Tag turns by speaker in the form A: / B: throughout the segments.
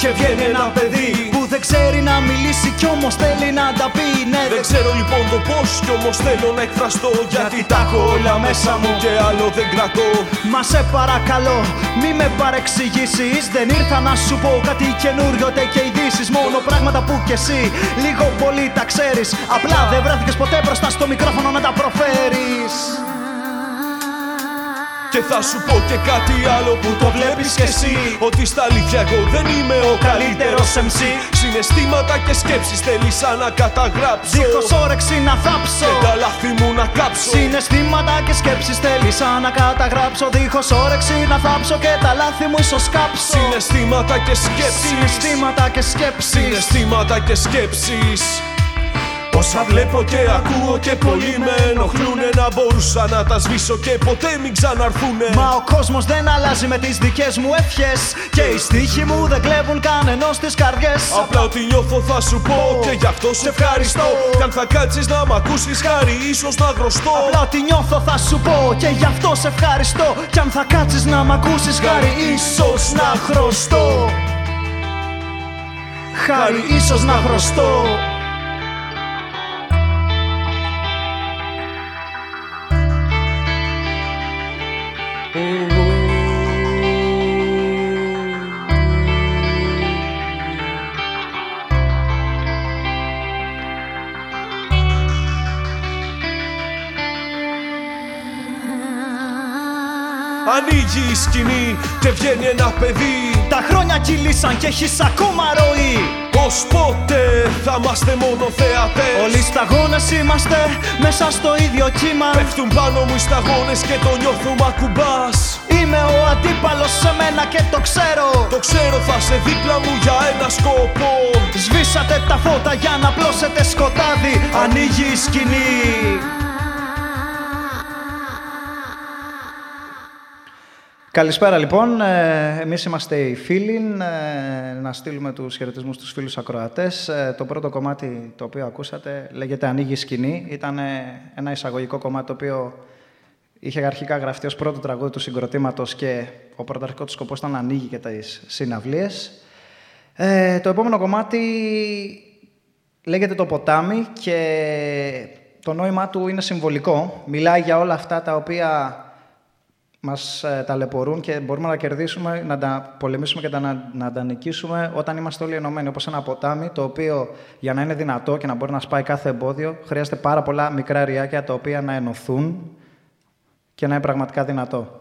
A: Ανοίγει η σκηνή και βγαίνει ένα παιδί
B: Που δεν ξέρει να μιλήσει κι όμως θέλει να τα πει. Ναι
A: Δεν ξέρω λοιπόν το πώς κι όμως θέλω να εκφραστώ Γιατί τα έχω όλα μέσα μου. και άλλο δεν κρατώ.
B: Μα σε παρακαλώ μη με παρεξηγήσεις. Δεν ήρθα να σου πω κάτι καινούριο τε και ειδήσεις. Μόνο πράγματα που κι εσύ λίγο πολύ τα ξέρεις. Απλά δεν βρέθηκες ποτέ μπροστά στο μικρόφωνο να τα προφέρεις
A: Και θα σου πω και κάτι άλλο που το βλέπεις κι εσύ. Ότι στα αλήθεια εγώ δεν είμαι ο καλύτερος MC Συναισθήματα και σκέψεις θέλεις σαν να καταγράψω
B: Δίχως όρεξη να θάψω.
A: Και τα λάθη μου να κάψω.
B: Συναισθήματα και σκέψεις θέλεις σαν να καταγράψω Δίχως όρεξη να θάψω και τα λάθη μου ίσως κάψω.
A: Συναισθήματα και σκέψεις.
B: Συναισθήματα και σκέψεις.
A: Συναισθήματα και σκέψεις Όσα βλέπω και ακούω και πολλοί με ενοχλούνε Να μπορούσα να τα σβήσω και ποτέ μην ξαναρθούνε.
B: Μα ο κόσμος δεν αλλάζει με τις δικές μου ευχές Και οι στίχοι μου δεν κλέβουν κανενός τις καρδιές.
A: Απλά ότι νιώθω θα σου πω και γι' αυτό σε ευχαριστώ. Κι αν θα κάτσεις να μ' ακούσεις χάρη ίσως να γρωστώ
B: Απλά ότι νιώθω θα σου πω και γι' αυτό σε ευχαριστώ. Κι αν θα κάτσεις να μ' ακούσεις χάρη ίσως να χρωστώ Χάρη ίσως να χρωστώ
A: Ανοίγει η σκηνή και βγαίνει ένα παιδί.
B: Τα χρόνια κυλήσαν και έχεις ακόμα ροή.
A: Πως πότε θα είμαστε μόνο θεατές;
B: Όλοι σταγόνες είμαστε μέσα στο ίδιο κύμα.
A: Πέφτουν πάνω μου οι σταγόνες και το νιώθω μ' ακουμπάς.
B: Είμαι ο αντίπαλος σε μένα και το ξέρω.
A: Το ξέρω θα σε δίπλα μου για ένα σκοπό
B: Σβήσατε τα φώτα για να πλώσετε σκοτάδι. Ανοίγει η σκηνή Καλησπέρα λοιπόν, Ε, εμείς είμαστε οι φίλοι, ε, να στείλουμε τους χαιρετισμούς στους φίλους ακροατές. Ε, Το πρώτο κομμάτι το οποίο ακούσατε λέγεται «Ανοίγει η σκηνή». Ήταν ε, ένα εισαγωγικό κομμάτι το οποίο είχε αρχικά γραφτεί ως πρώτο τραγούδι του συγκροτήματος και ο πρωταρχικός του σκοπός ήταν να ανοίγει και τις συναυλίες. Ε, το επόμενο κομμάτι λέγεται «Το ποτάμι» και το νόημά του είναι συμβολικό. Μιλάει για όλα αυτά τα οποία μας ε, ταλαιπωρούν και μπορούμε να κερδίσουμε, να τα πολεμήσουμε και τα, να, να τα νικήσουμε όταν είμαστε όλοι ενωμένοι. Όπως ένα ποτάμι, το οποίο για να είναι δυνατό και να μπορεί να σπάει κάθε εμπόδιο, χρειάζεται πάρα πολλά μικρά ριάκια τα οποία να ενωθούν και να είναι πραγματικά δυνατό.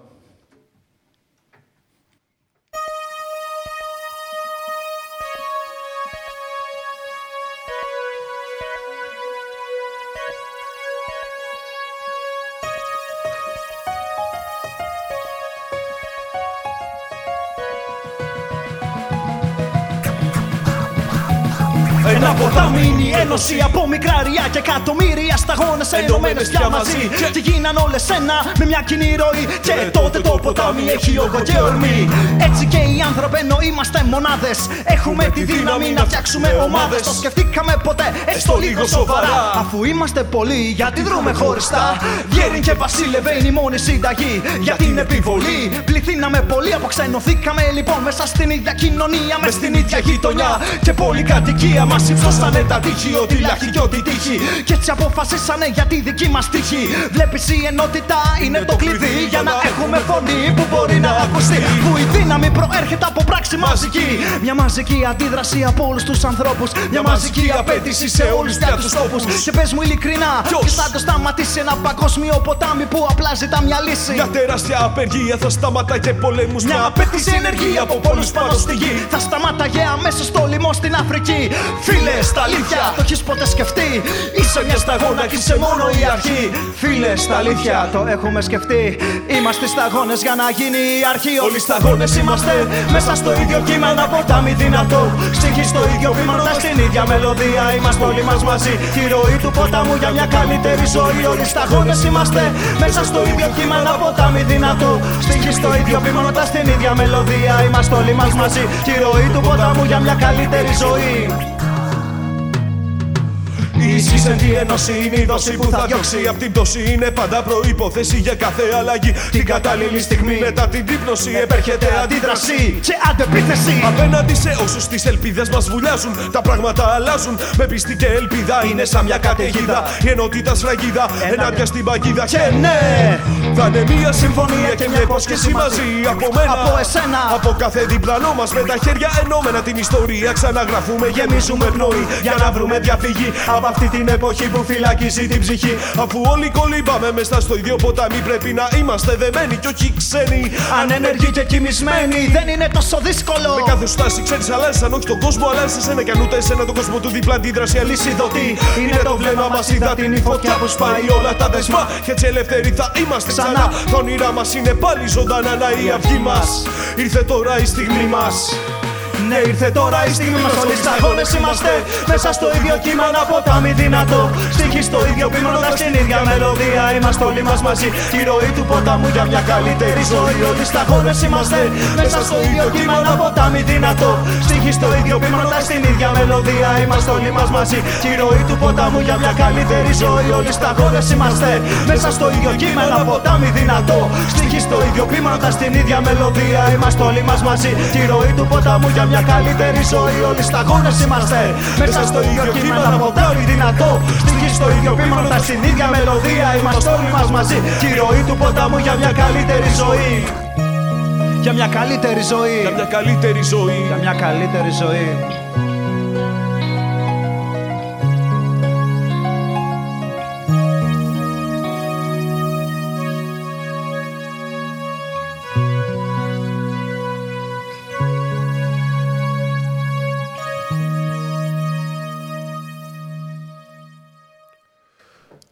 B: Ένωση από μικρά ριά και εκατομμύρια σταγόνε ενωμένες πια μαζί. Και γίναν όλες ένα με μια κοινή ροή. Και τότε το ποτάμι έχει όγκο και ορμή. Έτσι και οι άνθρωποι ενώ είμαστε μονάδες. Έχουμε τη δύναμη να φτιάξουμε ομάδες. Το σκεφτήκαμε ποτέ, έστω λίγο σοβαρά. Αφού είμαστε πολλοί, γιατί δρούμε χωριστά. Βγαίνει και βασίλευε είναι η μόνη συνταγή για την επιβολή. Πληθύναμε πολύ, αποξενωθήκαμε λοιπόν μέσα στην ίδια κοινωνία, μες στην ίδια γειτονιά. Και πολυκατοικία μας υψώσανε τα τείχη, ό,τι λάχη και ό,τι τύχη. Και έτσι αποφασίσανε για τη δική μας τύχη. Βλέπεις η ενότητα είναι το κλειδί για να έχουμε φωνή που μπορεί να ακουστεί. Που η δύναμη προέρχεται από πράξη μαζική. Μια μαζική αντίδραση από όλους τους ανθρώπους. Μια μαζική απέτηση σε όλους τους τόπους. Και πες μου ειλικρινά, ποιος; θα το σταματήσει ένα παγκόσμιο ποτάμι που απλά ζητά μια λύση;
A: Μια τεράστια απεργία θα σταματάγε πολέμους
B: Μια απέτηση ενεργή από πολλούς πάνω στη γη. Θα σταμάταγε αμέσως το λοιμό στην Αφρική. Φίλε, στα αλήθεια, το έχει ποτέ σκεφτεί; Είσαι μια σταγόνα και είσαι μόνο η αρχή. Φίλε, στα αλήθεια, το έχουμε σκεφτεί. Είμαστε σταγόνες για να γίνει η αρχή. Όλοι σταγόνες είμαστε μέσα στο ίδιο κύμα. Ένα ποτάμι δυνατό. Στοιχεί στο ίδιο βήμα, στην ίδια μελωδία. Είμαστε όλοι μας μαζί. Τη ροή του ποταμού για μια καλύτερη ζωή. Όλοι σταγόνες είμαστε μέσα στο ίδιο κύμα. Ένα ποτάμι δυνατό. Στοιχεί στο ίδιο βήμα, στην ίδια μελωδία. Είμαστε όλοι μας μαζί. Τη ροή του ποταμού για μια καλύτερη ζωή. Η ισχύσεντη ένωση είναι η δόση που θα διώξει.
C: Απ' την πτώση είναι πάντα προπόθεση για κάθε αλλαγή. Την κατάλληλη στιγμή μετά την τρίπνωση επέρχεται αντίδραση
B: και αντεπίθεση.
C: Απέναντι σε όσους τις ελπίδες μας βουλιάζουν, τα πράγματα αλλάζουν. Με πίστη και ελπίδα είναι σαν μια καταιγίδα. Η ενότητα σφραγίδα ενάντια στην παγίδα.
B: Και ναι,
C: θα είναι μια συμφωνία και μια υπόσχεση μαζί από μένα.
B: Από εσένα.
C: Από κάθε διπλανό μας με τα χέρια ενώμενα την ιστορία ξαναγραφούμε. Γεμίζουμε πνοή για να βρούμε διαφυγή από αυτή την εποχή που φυλακίζει την ψυχή. Αφού όλοι κολυμπάμε μέσα στο ίδιο ποτάμι, πρέπει να είμαστε δεμένοι και όχι ξένοι.
B: Ανενεργοί και κοιμισμένοι, δεν είναι τόσο δύσκολο.
C: Με κάθε στάση ξέρεις, αλλάζεις αν όχι τον κόσμο, αλλάζεις εσένα και αν ούτε εσένα τον κόσμο του δίπλα αντίδραση αλυσιδωτή. Είναι το βλέμμα μας, είδα την φωτιά που σπάει όλα τα δεσμά. Και έτσι ελεύθεροι θα είμαστε ξανά. Τα όνειρά μας είναι πάλι ζωντανά, να η αυγή μας. Ήρθε τώρα η στιγμή μας.
B: Ναι, ήρθε τώρα η στιγμή μας. Όλοι σταγόνες είμαστε. Μέσα στο ίδιο κύμα ένα ποτάμι δυνατό. Στοιχεί στο ίδιο πειμνώντα την ίδια μελωδία. Είμαστε όλοι μας μαζί. Η ροή του ποταμού για μια καλύτερη ζωή. Όλοι σταγόνες είμαστε. Μέσα στο ίδιο κύμα ένα ποτάμι δυνατό. Στοιχεί στο ίδιο πειμνώντα την ίδια μελωδία. Είμαστε όλοι μας μαζί. Η ροή του ποταμού για μια καλύτερη ζωή. Όλοι σταγόνες είμαστε. Μέσα στο ίδιο κύμα ένα ποτάμι δυνατό. Στοιχεί στο ίδιο πειμνώντα την ίδια μελωδία. Είμαστε όλοι μας μαζί. Η ροή του ποταμού για μια καλύτερη ζωή. Όλοι σταγόνε είμαστε. Μέσα στο ίδιο κύμα από πολύ δυνατό. Στοιχεί στο ίδιο πείμενο, στην ίδια μελωδία. Είμαστε όλοι μας μαζί. Και η ροή του ποταμού για μια καλύτερη ζωή. Για μια καλύτερη ζωή.
C: Για μια καλύτερη ζωή.
B: Για μια καλύτερη ζωή.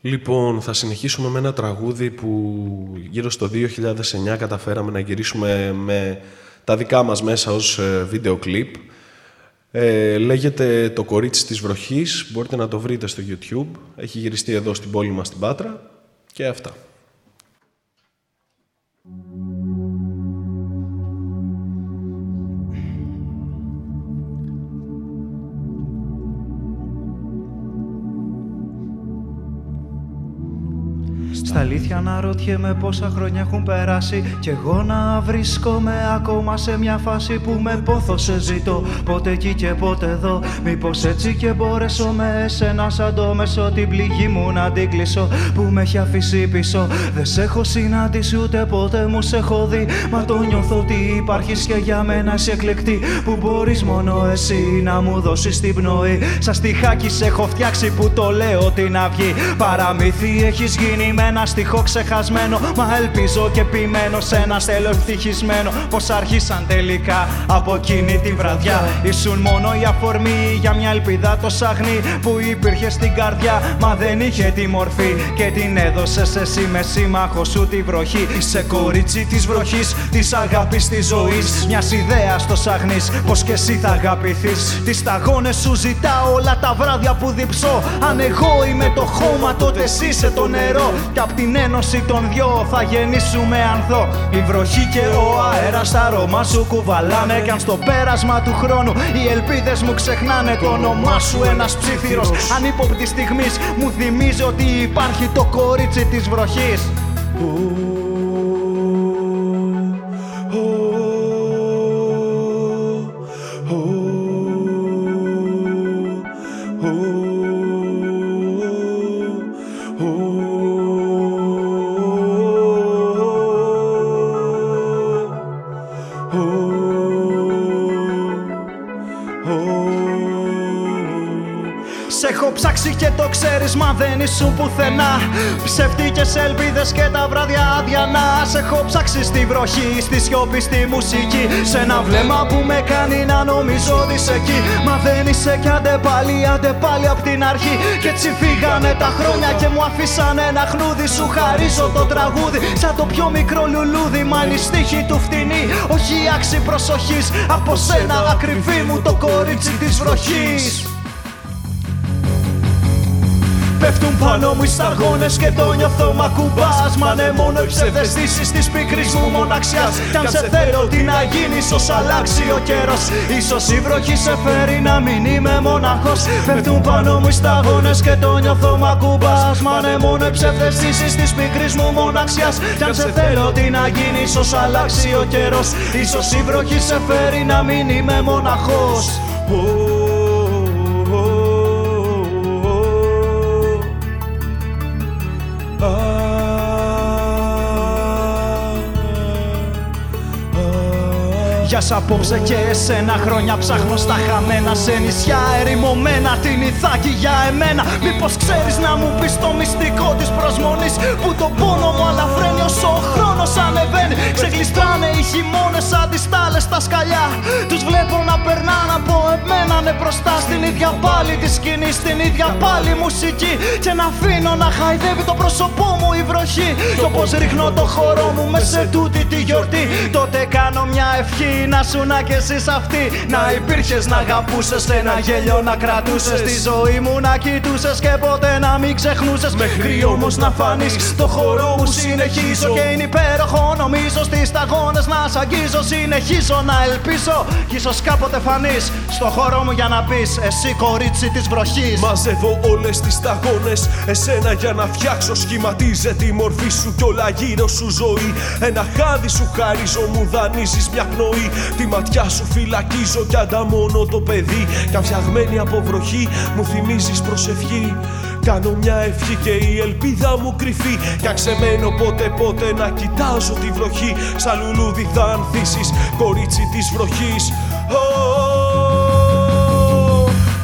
C: Λοιπόν, θα συνεχίσουμε με ένα τραγούδι που γύρω στο 2009 καταφέραμε να γυρίσουμε με τα δικά μας μέσα ως ε, βίντεο κλιπ. Ε, λέγεται «Το κορίτσι της βροχής», μπορείτε να το βρείτε στο YouTube. Έχει γυριστεί εδώ στην πόλη μας στην Πάτρα και αυτά.
B: Στα αλήθεια να ρωτιέμαι πόσα χρόνια έχουν περάσει Κι εγώ να βρίσκομαι ακόμα σε μια φάση που με πόθο σε ζητώ. Πότε εκεί και πότε εδώ Μήπως έτσι και μπορέσω με εσένα σαν το μέσο την πληγή μου να την κλείσω Που με έχει αφήσει πίσω. Δεν σε έχω συναντήσει ούτε ποτέ μου σε έχω δει. Μα το νιώθω ότι υπάρχεις και για μένα είσαι εκλεκτή Που μπορείς μόνο εσύ να μου δώσεις την πνοή. Σα στιχάκι σε έχω φτιάξει που το λέω την αυγή Παραμύθι έχεις γίνει με ένα στοιχό ξεχασμένο. Μα ελπίζω και ποιμένο σε ένα στέλο ευτυχισμένο. Πως άρχισαν τελικά από εκείνη τη βραδιά. Ήσουν μόνο η αφορμή για μια ελπίδα το σαγνή που υπήρχε στην καρδιά. Μα δεν είχε τη μορφή και την έδωσες εσύ με σύμμαχο σου τη βροχή. Είσαι κορίτσι της βροχής, της αγάπης της ζωής. Μιας ιδέας το σαγνή, πως και εσύ θα αγαπηθείς. Τις σταγόνε σου ζητάω όλα τα βράδια που διψώ. Αν εγώ είμαι το χώμα, τότε εσύ είσαι το νερό. Κι απ' την ένωση των δυο θα γεννήσουμε ανθό. Η βροχή και ο αέρας στα αρώμα σου κουβαλάνε. Κι αν στο πέρασμα του χρόνου οι ελπίδες μου ξεχνάνε το όνομά σου ένας ψήθυρος. Ανύποπτη στιγμής μου θυμίζει ότι υπάρχει το κορίτσι της βροχής. Ψάξει και το ξέρεις μα δεν ήσουν πουθενά. Ψευτικές ελπίδες και τα βράδια αδιανά Σε έχω ψάξει στη βροχή, στη σιώπη, στη μουσική. Σε ένα βλέμμα που με κάνει να νομίζω ότι είσαι εκεί. Μα δεν είσαι κι άντε πάλι, άντε πάλι απ' την αρχή. Και έτσι φύγανε τα χρόνια και μου αφήσανε ένα χνούδι. Σου χαρίζω το τραγούδι σαν το πιο μικρό λουλούδι. Μα είναι η στίχη του φτηνή, όχι η άξη προσοχής. Από σένα ακριβή μου το κορίτσι της βροχής Πέφτουν πάνω μου οι σταγόνες και το νιώθω μα κουμπάς. Μα ναι μόνο οι ψευδεστήσεις της πικρής μου μοναξιάς. Κι αν σε θέλω τι να γίνει ίσως αλλάξει ο καιρός. Ίσως η βροχή σε φέρει να μην είμαι μοναχός. Πέφτουν πάνω μου οι σταγόνες και το νιώθω μα κουμπάς. Μα ναι μόνο οι ψευδεστήσεις της πικρής μου μοναξιάς. Κι αν σε θέλω τι να γίνει ίσως αλλάξει ο καιρός. Ίσως η βροχή σε φέρει να μην είμαι μοναχός Για σ' απόψε και εσένα χρόνια ψάχνω στα χαμένα Σε νησιά ερημωμένα την Ιθάκη για εμένα. Μήπως ξέρεις να μου πεις το μυστικό της προσμονής Που το πόνο μου αλαφραίνει όσο ο χρόνος ανεβαίνει Ξεγλιστράνε οι χειμώνες σαν τις τάλες στα σκαλιά Τους βλέπω να περνάνε από εμένα ναι μπροστά Στην ίδια πάλι τη σκηνή, στην ίδια πάλι μουσική Και να αφήνω να χαϊδεύει το πρόσωπό μου η βροχή Κι όπως ρίχνω το χώρο μου μέσα σε τούτη τη γιορτή Τότε κάνω μια ευχή να σου να κι εσύ αυτή. Να υπήρχες να αγαπούσες, ένα γέλιο να κρατούσες. Τη ζωή μου να κοιτούσες και ποτέ να μην ξεχνούσες. Μέχρι όμως να φανείς το χώρο μου συνεχίζω. Και είναι υπέροχο νομίζω στις σταγόνες να σ' αγγίζω. Συνεχίζω να ελπίζω κι ίσως κάποτε φανείς στο χώρο μου για να πεις εσύ κορίτσι της βροχής.
A: Μαζεύω όλες τις σταγόνες εσένα για να φτιάξω. Σχηματίζεται η μορφή σου κι όλα γύρω σου ζωή. Ένα χάδι σου χαρίζω, μου δανείζεις μια πνοή. Τη ματιά σου φυλακίζω κι ανταμώνω το παιδί Κι φτιαγμένη από βροχή μου θυμίζεις προσευχή Κάνω μια ευχή και η ελπίδα μου κρυφή. Κι αξεμένω πότε πότε να κοιτάζω τη βροχή. Σαν λουλούδι θα ανθίσεις κορίτσι της βροχής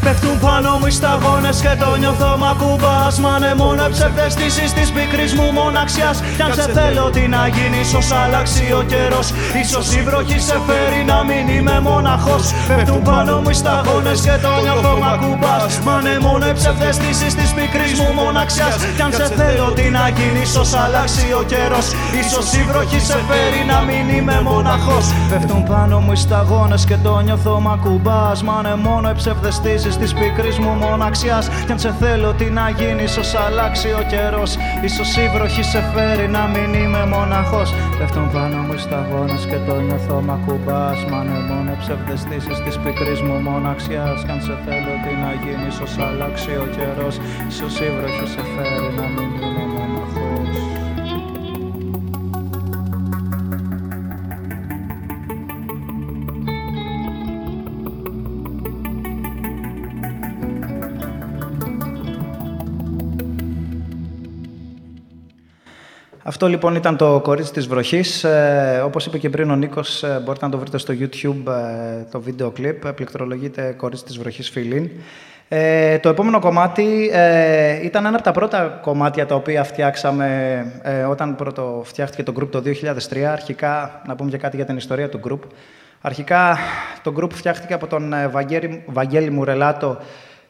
B: Πέφτουν πάνω μου οι σταγόνες και το νιώθω μα κουμπάς Μα ναι μόνο ψευδεστήσεις της πικρής μου μοναξιάς. Κι αν σε θέλω τι να γίνει ίσως αλλάξει ο καιρός. Ίσως η βροχή σε φέρει να μην είμαι μοναχός. Πέφτουν πάνω μου οι σταγόνες και το νιώθω μα κουμπάς Μα ναι μόνο ψευδεστήσεις της πικρής μου μοναξιάς. Κι αν σε θέλω τι να γίνει ίσως αλλάξει ο καιρός. Ίσως η βροχή σε φέρει να μην είμαι μοναχός. Πέφτουν πάνω μου οι σταγόνες και το νιώθω μα κουμπάς Μα ναι μόνο ψευδεστήσεις Της πικρή μου μοναξιάς. Κι αν σε θέλω, τι να γίνει, ίσως αλλάξει ο καιρός. σω η βροχή σε φέρει να μην είμαι μοναχός. Πέφτουν πάνω μου σταγόνες και το νιώθω μα κουμπά. Μα ναι, μόνο ψευδεστήσει της πικρή μου μοναξιάς. Κι αν σε θέλω, τι να γίνει, ίσως αλλάξει ο καιρός. σω η βροχή σε φέρει να μην είμαι Αυτό λοιπόν ήταν το κορίτσι της βροχής. Ε, όπως είπε και πριν ο Νίκος, ε, μπορείτε να το βρείτε στο YouTube ε, το βίντεο κλιπ. Πληκτρολογείται κορίτσι της βροχής Φιλίν. Ε, το επόμενο κομμάτι ε, ήταν ένα από τα πρώτα κομμάτια τα οποία φτιάξαμε ε, όταν πρώτο φτιάχτηκε το group το 2003. Αρχικά, να πούμε και κάτι για την ιστορία του group. Αρχικά το group φτιάχτηκε από τον Βαγγέλη, Βαγγέλη Μουρελάτο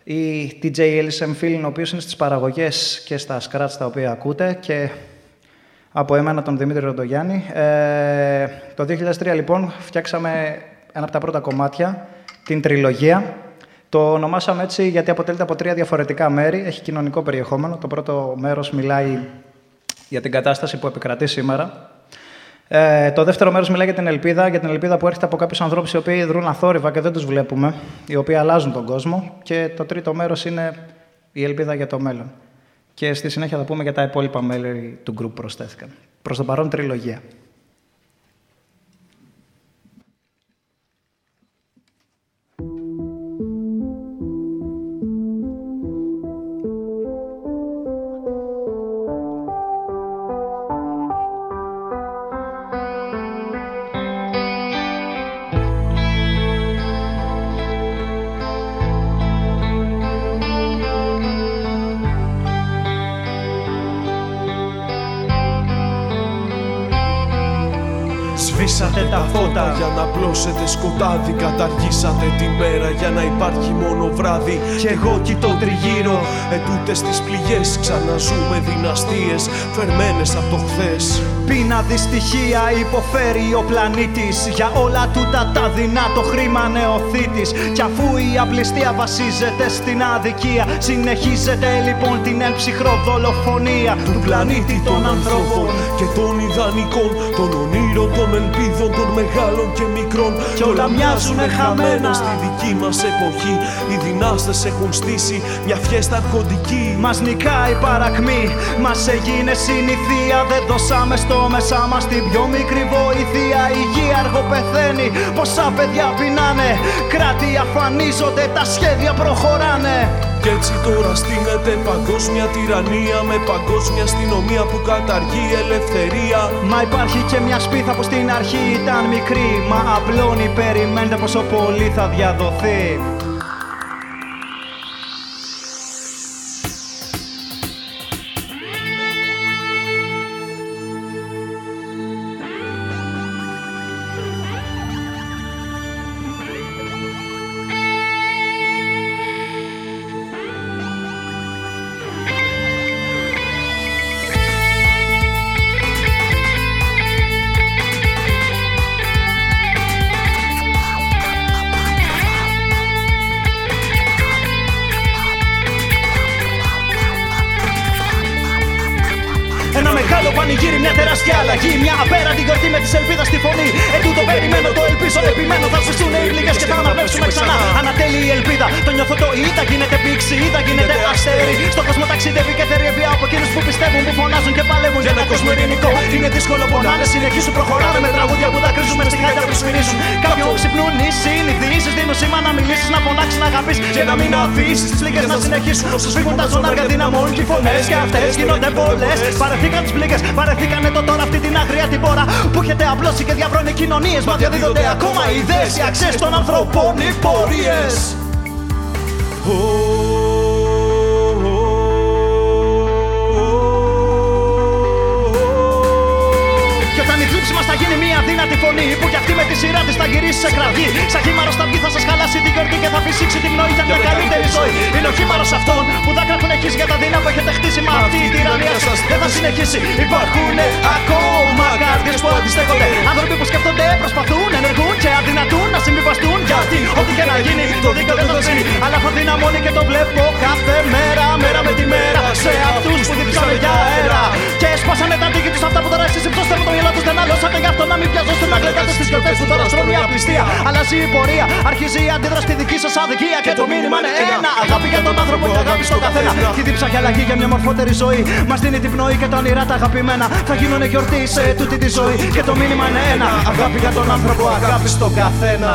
B: ή DJ Elisem Φίλιν, ο οποίος είναι στις παραγωγές και στα scratch τα οποία ακούτε και από εμένα τον Δημήτρη Ροντογιάννη. Ε, το 2003 λοιπόν φτιάξαμε ένα από τα πρώτα κομμάτια, την τριλογία. Το ονομάσαμε έτσι γιατί αποτελείται από τρία διαφορετικά μέρη. Έχει κοινωνικό περιεχόμενο. Το πρώτο μέρος μιλάει για την κατάσταση που επικρατεί σήμερα. Ε, το δεύτερο μέρος μιλάει για την ελπίδα, για την ελπίδα που έρχεται από κάποιους ανθρώπους οι οποίοι δρούν αθόρυβα και δεν τους βλέπουμε, οι οποίοι αλλάζουν τον κόσμο. Και το τρίτο μέρος είναι η ελπίδα για το μέλλον και στη συνέχεια θα πούμε για τα υπόλοιπα μέλη του group προσθέθηκαν. Προς το παρόν τριλογία. Σβήσατε τα φώτα.
A: Για να πλώσετε σκοτάδι Καταργήσατε τη μέρα. Για να υπάρχει μόνο βράδυ.
B: Κι εγώ κοιτώ τριγύρω.
A: Ετούτες τις πληγές ξαναζούμε δυναστείες Φερμένες από το χθες.
B: Πείνα δυστυχία υποφέρει ο πλανήτης. Για όλα τούτα τα δεινά το χρήμα νεοθήτης. Κι αφού η απληστία βασίζεται στην αδικία Συνεχίζεται λοιπόν την έμψυχρο δολοφονία
A: Του πλανήτη των ανθρώπων. Και των ιδανικών Των ονείρων, των ελπίδων, των μεγάλων και μικρών.
B: Κι όλα μοιάζουν χαμένα.
A: Στη δική μας εποχή Οι δυνάστες έχουν στήσει μια φιέστα αρχοντική
B: Μας νικάει παρακμή, μας έγινε συνηθία Δεν δώσαμε στο μέσα μας την πιο μικρή βοήθεια. Η γη αργό πεθαίνει, πόσα παιδιά πεινάνε. Κράτη αφανίζονται, τα σχέδια προχωράνε
A: Κι έτσι τώρα στείνεται παγκόσμια τυραννία Με παγκόσμια αστυνομία που καταργεί ελευθερία.
B: Μα υπάρχει και μια σπίθα που στην αρχή ήταν μικρή Μα απλώνει, περιμένετε πόσο πολύ θα διαδοθεί ελπίδα, το νιώθω το είδα. Γίνεται πήξη, είδα γίνεται αστέρι. Στον κόσμο ταξιδεύει και θερεύει από εκείνους που πιστεύουν, που φωνάζουν και παλεύουν για ένα κόσμο ειρηνικό. Είναι δύσκολο πονάνε, συνεχίσουν προχωράνε με τραγούδια που δακρύζουν με ψυχάκια που σφυρίζουν. Κάποιοι ξυπνούν οι συνηθίσει, δίνουν σήμα να μιλήσεις, να φωνάξεις, να αγαπήσει και να μην αφήσει τις πληγές να συνεχίσουν. Σου σφίγγουν τα ζωνάρια, δυναμώνουν και οι φωνές και αυτές γίνονται πολλές. Παρεθήκαν τις πληγές, παρεθήκανε το τώρα αυτή την άγρια την πόρα που έχετε απλώσει και διαβρώνει κοινωνίες. Μα διαδίδονται ακόμα ιδέες, οι αξίες των ανθρώπων, οι πορείες. Και όταν η θλίψη μα θα γίνει μια δύνατη φωνή που κι αυτή με τη σειρά της θα γυρίσει σε κραυγή. Σαν χήμαρο στα βγει θα σας χαλάσει την γιορτή και θα φυσήξει την πνοή για μια καλύτερη ζωή. Είναι ο χήμαρος αυτόν που δάκρυα έχουν αρχίσει για τα δεινά που έχετε χτίσει. Μα αυτή η τυραννία σας δεν θα συνεχίσει. Υπάρχουν ακόμα καρδιές που αντιστέκονται. Άνθρωποι που σκέφτονται, προσπαθούν, ενεργούν και αδυνατούν να συμβιβαστούν. Γιατί ό,τι και να γίνει το δίκαιο δεν το ξύνει. Αλλά θα δυναμώνει και το βλέπω κάθε μέρα, μέρα με τη μέρα. Σε αυτούς που διψάνε για αέρα. Και σπάσανε τα δίκη τους αυτά που τώρα εσείς υψώστε με το γελό τους δεν αλώσατε. Γι' αυτό να μην πιαζόστε να γλεντάτε στι γιορτέ που τώρα στρώνει η απληστία. Αλλάζει η πορεία, αρχίζει η αντίδραση στη δική σας αδικία. Και το μήνυμα είναι ένα. Αγάπη για τον άνθρωπο και αγάπη στον καθένα. Και δίψα για αλλαγή για μια μορφότερη ζωή. Μας δίνει την πνοή και τα όνειρά τα αγαπημένα. Θα γίνουν γιορτή σε τούτη τη ζωή. Και το μήνυμα είναι ένα. Αγάπη για τον άνθρωπο, αγάπη στον καθένα.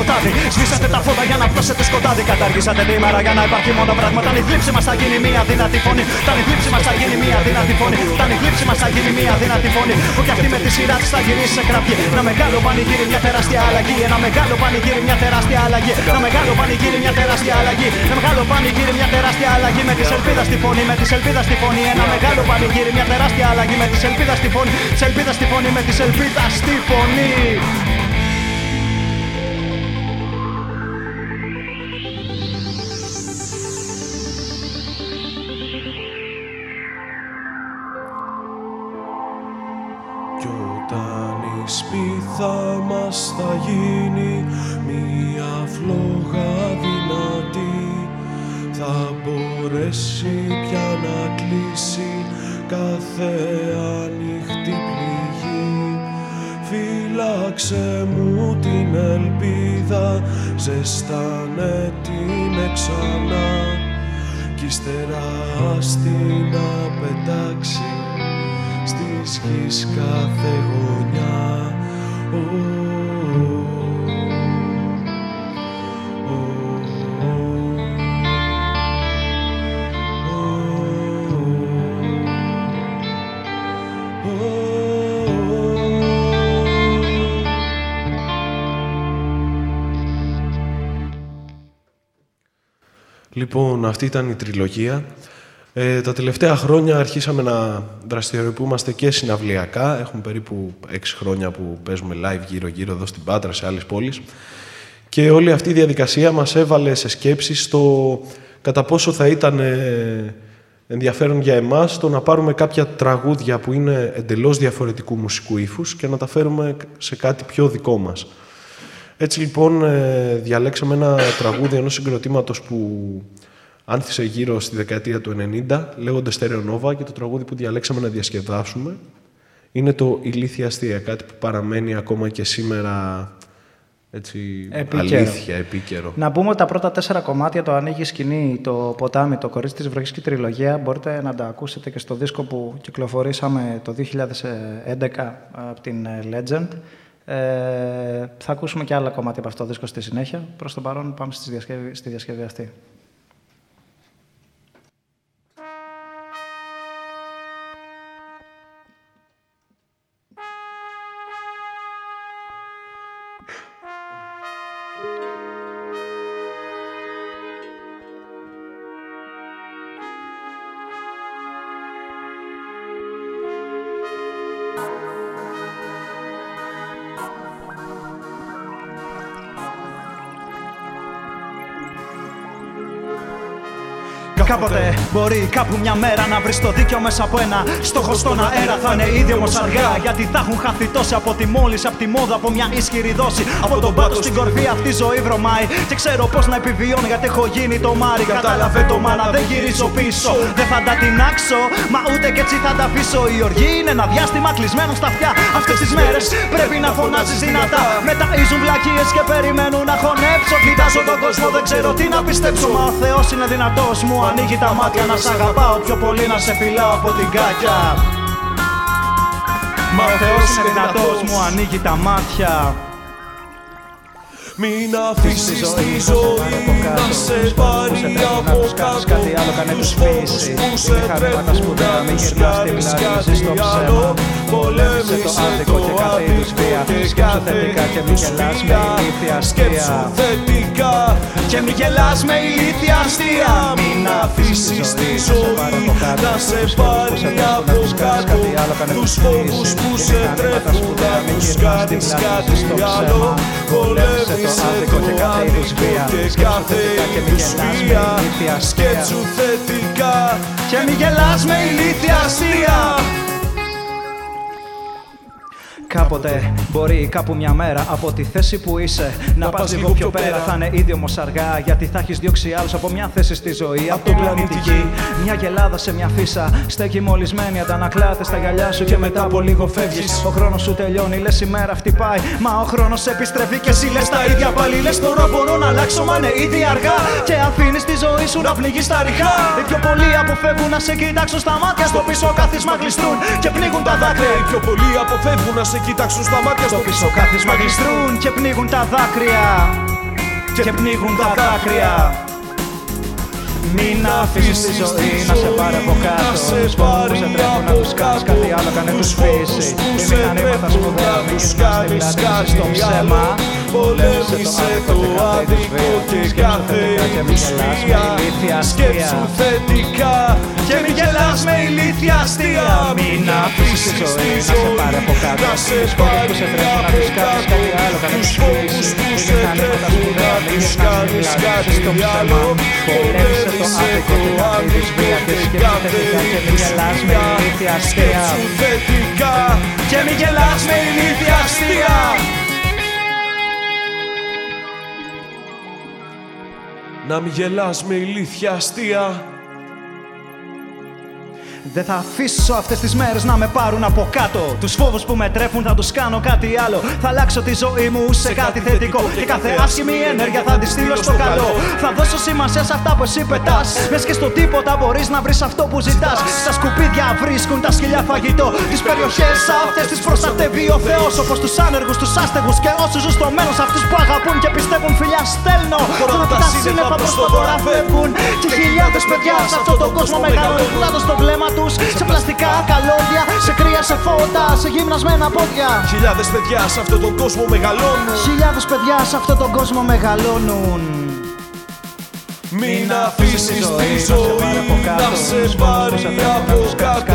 B: Σκοτάδι. Σβήσατε τα φώτα για να πλώσετε σκοτάδι. Καταργήσατε τη μέρα για να υπάρχει μόνο πράγμα. Όταν η θλίψη μας θα γίνει μια δυνατή φωνή. Όταν η θλίψη μας θα γίνει μια δυνατή φωνή. Όταν η θλίψη μας θα γίνει μια δυνατή φωνή. Που κι αυτή με τη σειρά της θα γυρίσει σε κραυγή. Ένα μεγάλο πανηγύρι, μια τεράστια αλλαγή. Ένα μεγάλο πανηγύρι, μια τεράστια αλλαγή. Ένα μεγάλο πανηγύρι, μια τεράστια αλλαγή. Ένα μεγάλο πανηγύρι, μια τεράστια αλλαγή. Με τη ελπίδα στη φωνή, με τη ελπίδα στη φωνή. Ένα μεγάλο πανηγύρι, μια τεράστια αλλαγή. Με τη ελπίδα στη φωνή, τη ελπίδα στη φωνή, με τη ελπίδα στη φωνή.
A: Μας θα γίνει μια φλόγα δυνατή. Θα μπορέσει πια να κλείσει κάθε ανοιχτή πληγή. Φύλαξε μου την ελπίδα, ζεστάνε την ξανά κι ύστερα άστη να πετάξει στις γης κάθε γωνιά.
C: Λοιπόν, αυτή ήταν η τριλογία. Ε, τα τελευταία χρόνια αρχίσαμε να δραστηριοποιούμαστε και συναυλιακά. Έχουμε περίπου έξι χρόνια που παίζουμε live γύρω-γύρω εδώ στην Πάτρα, σε άλλες πόλεις. Και όλη αυτή η διαδικασία μας έβαλε σε σκέψεις στο κατά πόσο θα ήταν ε, ενδιαφέρον για εμάς το να πάρουμε κάποια τραγούδια που είναι εντελώς διαφορετικού μουσικού ύφους και να τα φέρουμε σε κάτι πιο δικό μας. Έτσι λοιπόν ε, διαλέξαμε ένα τραγούδι ενός συγκροτήματος που άνθησε γύρω στη δεκαετία του 90, λέγονται Στερεονόβα και το τραγούδι που διαλέξαμε να διασκεδάσουμε είναι το «Ηλίθια αστεία», κάτι που παραμένει ακόμα και σήμερα έτσι, επίκαιρο. αλήθεια, επίκαιρο.
D: Να πούμε ότι τα πρώτα τέσσερα κομμάτια, το ανοίγει σκηνή, το ποτάμι, το κορίτσι της βροχής και η τριλογία, μπορείτε να τα ακούσετε και στο δίσκο που κυκλοφορήσαμε το 2011 από την Legend. Ε, θα ακούσουμε και άλλα κομμάτια από αυτό το δίσκο στη συνέχεια. Προς το παρόν πάμε στη διασκευή, στη διασκευή αυτή.
B: Μπορεί κάπου μια μέρα να βρεις το δίκιο μέσα από ένα στόχο στον αέρα. Θα είναι ήδη όμως αργά γιατί θα έχουν χαθεί τόσοι από τη μόλις, από τη μόδα, από μια ισχυρή δόση. Από τον πάτο στην κορφή αυτή η ζωή βρωμάει. Και ξέρω πώς να επιβιώνω γιατί έχω γίνει το μάρι. Κατάλαβε το μάνα, δεν γυρίζω πίσω. Δεν θα τα τεινάξω, μα ούτε και έτσι θα τα αφήσω. Η οργή είναι ένα διάστημα κλεισμένο στα αυτιά. Αυτές τις μέρες πρέπει να φωνάζεις δυνατά. Μεταίζουν βλακίες και περιμένουν να χωνέψω. Κοιτάζω τον κόσμο, δεν ξέρω τι να πιστέψω. Μα ο Θεός είναι δυνατός μου ανοίγει τα μάτια να σ' αγαπάω πιο πολύ να σε φυλάω από την κάκια. Μα ο Θεός είναι δυνατός μου ανοίγει τα μάτια.
A: Μην αφήσεις τη ζωή να σε πάρει από κάτω Τους φόβους που σε τρέφουν να τους κάνεις κάτι άλλο Πολέμησε το άδικο και κάθε ουσία Σκέψου θετικά
B: και μη γελάς με ηλίθια αστεία.
A: Μην αφήσεις τη ζωή να σε πάρει από κάτω. Τους φόβους που σε τρέφουν να τους κάνεις κάτι άλλο. Πολέμησε το άδικο και κάθε είδους βία Σκέψου θετικά και Σκέψου θετικά
B: Και μη γελάς με ηλίθια αστεία Κάποτε μπορεί κάπου μια μέρα από τη θέση που είσαι να πας λίγο πιο πέρα. Θα είναι ήδη όμω αργά γιατί θα έχεις διώξει άλλους από μια θέση στη ζωή. Από τον πλανήτη Γη. Μια γελάδα σε μια φύσα. Στέκει μολυσμένη, αντανακλάται στα γυαλιά σου και μετά από λίγο φεύγεις. Ο χρόνος σου τελειώνει, λες η μέρα αυτή πάει. Μα ο χρόνος επιστρέφει και εσύ λες τα ίδια πάλι. Λες τώρα μπορώ να αλλάξω, μα είναι ήδη αργά. Και αφήνεις τη ζωή σου να πνιγεί στα ριχά. Οι πιο πολλοί αποφεύγουν να σε κοιτάξουν στα μάτια. Στο πίσω κάθισμα κλειστούν και πνίγουν τα δάκρυα.
A: Οι πιο πολλοί αποφεύγουν να σε κοιτάξουν στα μάτια
B: στο πίσω κάθισμα γλιστρούν και πνίγουν τα δάκρυα. Και πνίγουν τα δάκρυα μην αφήσεις τη ζωή να σε πάρει από κάτω. Τους φόβους που σε τρέχουν να τους κάνεις κάτι άλλο κάνε τους φύση. Οι μηχανήματα σπουδαία μην γυρνάς τη βλάτη στο ψέμα.
A: Πολέμησε το άδικο και κάθε ουσία Σκέψου θετικά
B: και μην γελάς με ηλίθια αστεία. Μην αφήσεις τη ζωή να σε πάρει από κάτω
A: Να σε πάρει από κάτω. Τους φόβους που σε τρέχουν να τους κάνεις κάτι άλλο Πολέμησε το άδικο και κάθε είδους βία Και σκέφτεται και μην γελάς με ηλίθια αστεία θετικά
B: και μην γελάς με ηλίθια αστεία
A: Να μην γελάς με ηλίθια αστεία
B: δεν θα αφήσω αυτές τις μέρες να με πάρουν από κάτω. Τους φόβους που με τρέφουν θα τους κάνω κάτι άλλο. Θα αλλάξω τη ζωή μου σε κάτι θετικό. Και κάθε άσχημη ενέργεια θα τη στείλω στο καλό. Θα δώσω σημασία σε αυτά που εσύ πετάς. Λες και στο τίποτα μπορείς να βρεις αυτό που ζητάς. Στα σκουπίδια βρίσκουν τα σκυλιά φαγητό. Τις περιοχές αυτές τις προστατεύει ο Θεός. Όπως τους άνεργους, τους άστεγους και όσους ζουν στο μέρο. Αυτούς που αγαπούν και πιστεύουν φιλιά στέλνω. Τώρα τα σύννεφα προς το βορρά φεύγουν. Και χιλιάδες παιδιά σε αυτόν τον κόσμο μεγάλο κλάδο στο βλέμμα σε πλαστικά καλώδια, σε κρύα, σε φώτα, σε γυμνασμένα πόδια.
A: Χιλιάδες παιδιά σε αυτόν τον κόσμο μεγαλώνουν.
B: Χιλιάδες παιδιά σε αυτόν τον κόσμο μεγαλώνουν.
A: Μην αφήσεις τη ζωή να σε πάρει από κάτω.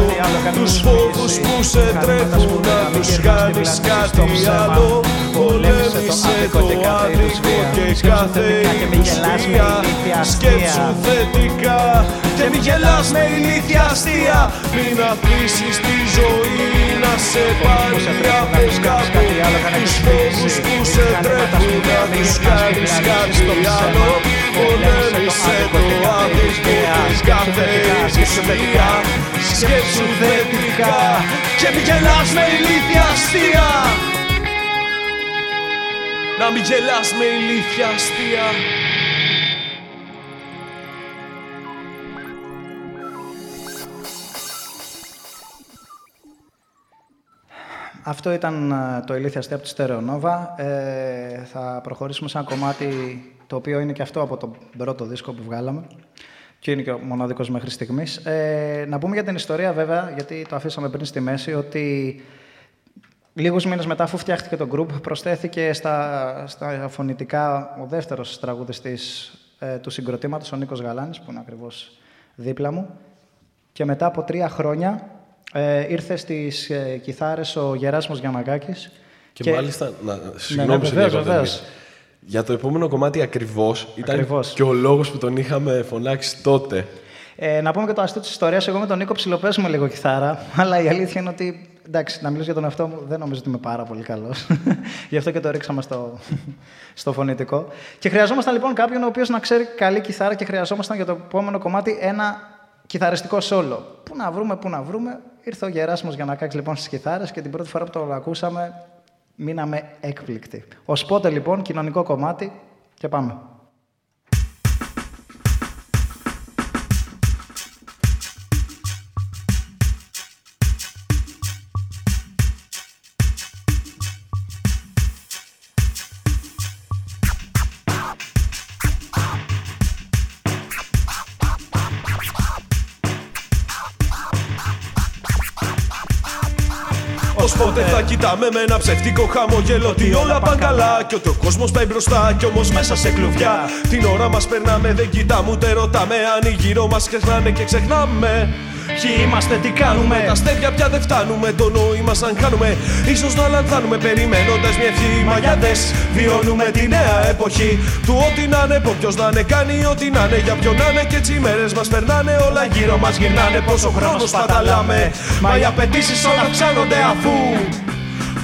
A: Τους φόβους που σε τρέχουν να τους κάνεις κάτι άλλο. Πολέμησε το άδικο και κάθε ηλικία Σκέψου θετικά και μη γελάς με ηλίθια αστεία. Μην αφήσεις τη ζωή να σε πάρει από κάτω Τους φόβους που σε τρέχουν να τους κάνεις κάτι άλλο. Πολέμησε το άδικο της κάθε ουσία Σκέψου θετικά. και μη γελάς με ηλίθια αστεία. Να μη γελάς με ηλίθια αστεία
D: Αυτό ήταν ε, το ηλίθια αστεία από τη Στερεονόβα. Ε, θα προχωρήσουμε σε ένα κομμάτι το οποίο είναι και αυτό από τον πρώτο δίσκο που βγάλαμε και είναι και ο μοναδικός μέχρι στιγμής. Ε, να πούμε για την ιστορία βέβαια, γιατί το αφήσαμε πριν στη μέση, ότι λίγους μήνες μετά αφού φτιάχτηκε το group, προσθέθηκε στα, στα φωνητικά ο δεύτερος τραγουδιστής ε, του συγκροτήματος, ο Νίκος Γαλάνης, που είναι ακριβώς δίπλα μου. Και μετά από τρία χρόνια ε, ήρθε στις ε, κιθάρες ο Γεράσιμος Γιαννακάκης.
C: Και, μάλιστα, να, συγγνώμη
D: ναι,
C: σε
D: βεβαίως,
C: διακόπτω,
D: βεβαίως.
C: Για το επόμενο κομμάτι ακριβώς ήταν
D: Ακριβώς.
C: και ο λόγος που τον είχαμε φωνάξει τότε.
D: Ε, να πούμε και το αστείο της ιστορίας. Εγώ με τον Νίκο ψιλοπαίζουμε λίγο κιθάρα. Αλλά η αλήθεια είναι ότι. Εντάξει, να μιλήσω για τον εαυτό μου, δεν νομίζω ότι είμαι πάρα πολύ καλός. Γι' αυτό και το ρίξαμε στο, στο φωνητικό. Και χρειαζόμασταν λοιπόν κάποιον ο οποίος να ξέρει καλή κιθάρα και χρειαζόμασταν για το επόμενο κομμάτι ένα κιθαριστικό σόλο. Πού να βρούμε, πού να βρούμε. Ήρθε ο Γεράσιμο για να κάξει λοιπόν στις κιθάρες και την πρώτη φορά που το ακούσαμε μείναμε έκπληκτοι. Ω πότε λοιπόν, κοινωνικό κομμάτι και πάμε.
A: Κοιτάμε με ένα ψευτικό χαμογέλο Ότι όλα πάνε καλά και ότι ο κόσμος πάει μπροστά Κι όμως μέσα σε κλουβιά Την ώρα μας περνάμε δεν κοιτάμε ούτε ρωτάμε Αν οι γύρω μας ξεχνάνε και ξεχνάμε
B: Ποιοι είμαστε, τι κάνουμε.
A: Τα αστέρια πια δεν φτάνουμε, το νόημα σαν χάνουμε. Ίσως να λανθάνουμε περιμένοντας μια ευχή. Μαγιάδες, βιώνουμε τη νέα εποχή. Του ό,τι να είναι, ποιος να είναι, κάνει ό,τι να είναι. Για ποιον να είναι και έτσι οι μέρες μας περνάνε. Όλα γύρω μας γυρνάνε, πόσο χρόνος παταλάμε. Μα οι απαιτήσεις όλα αυξάνονται αφού.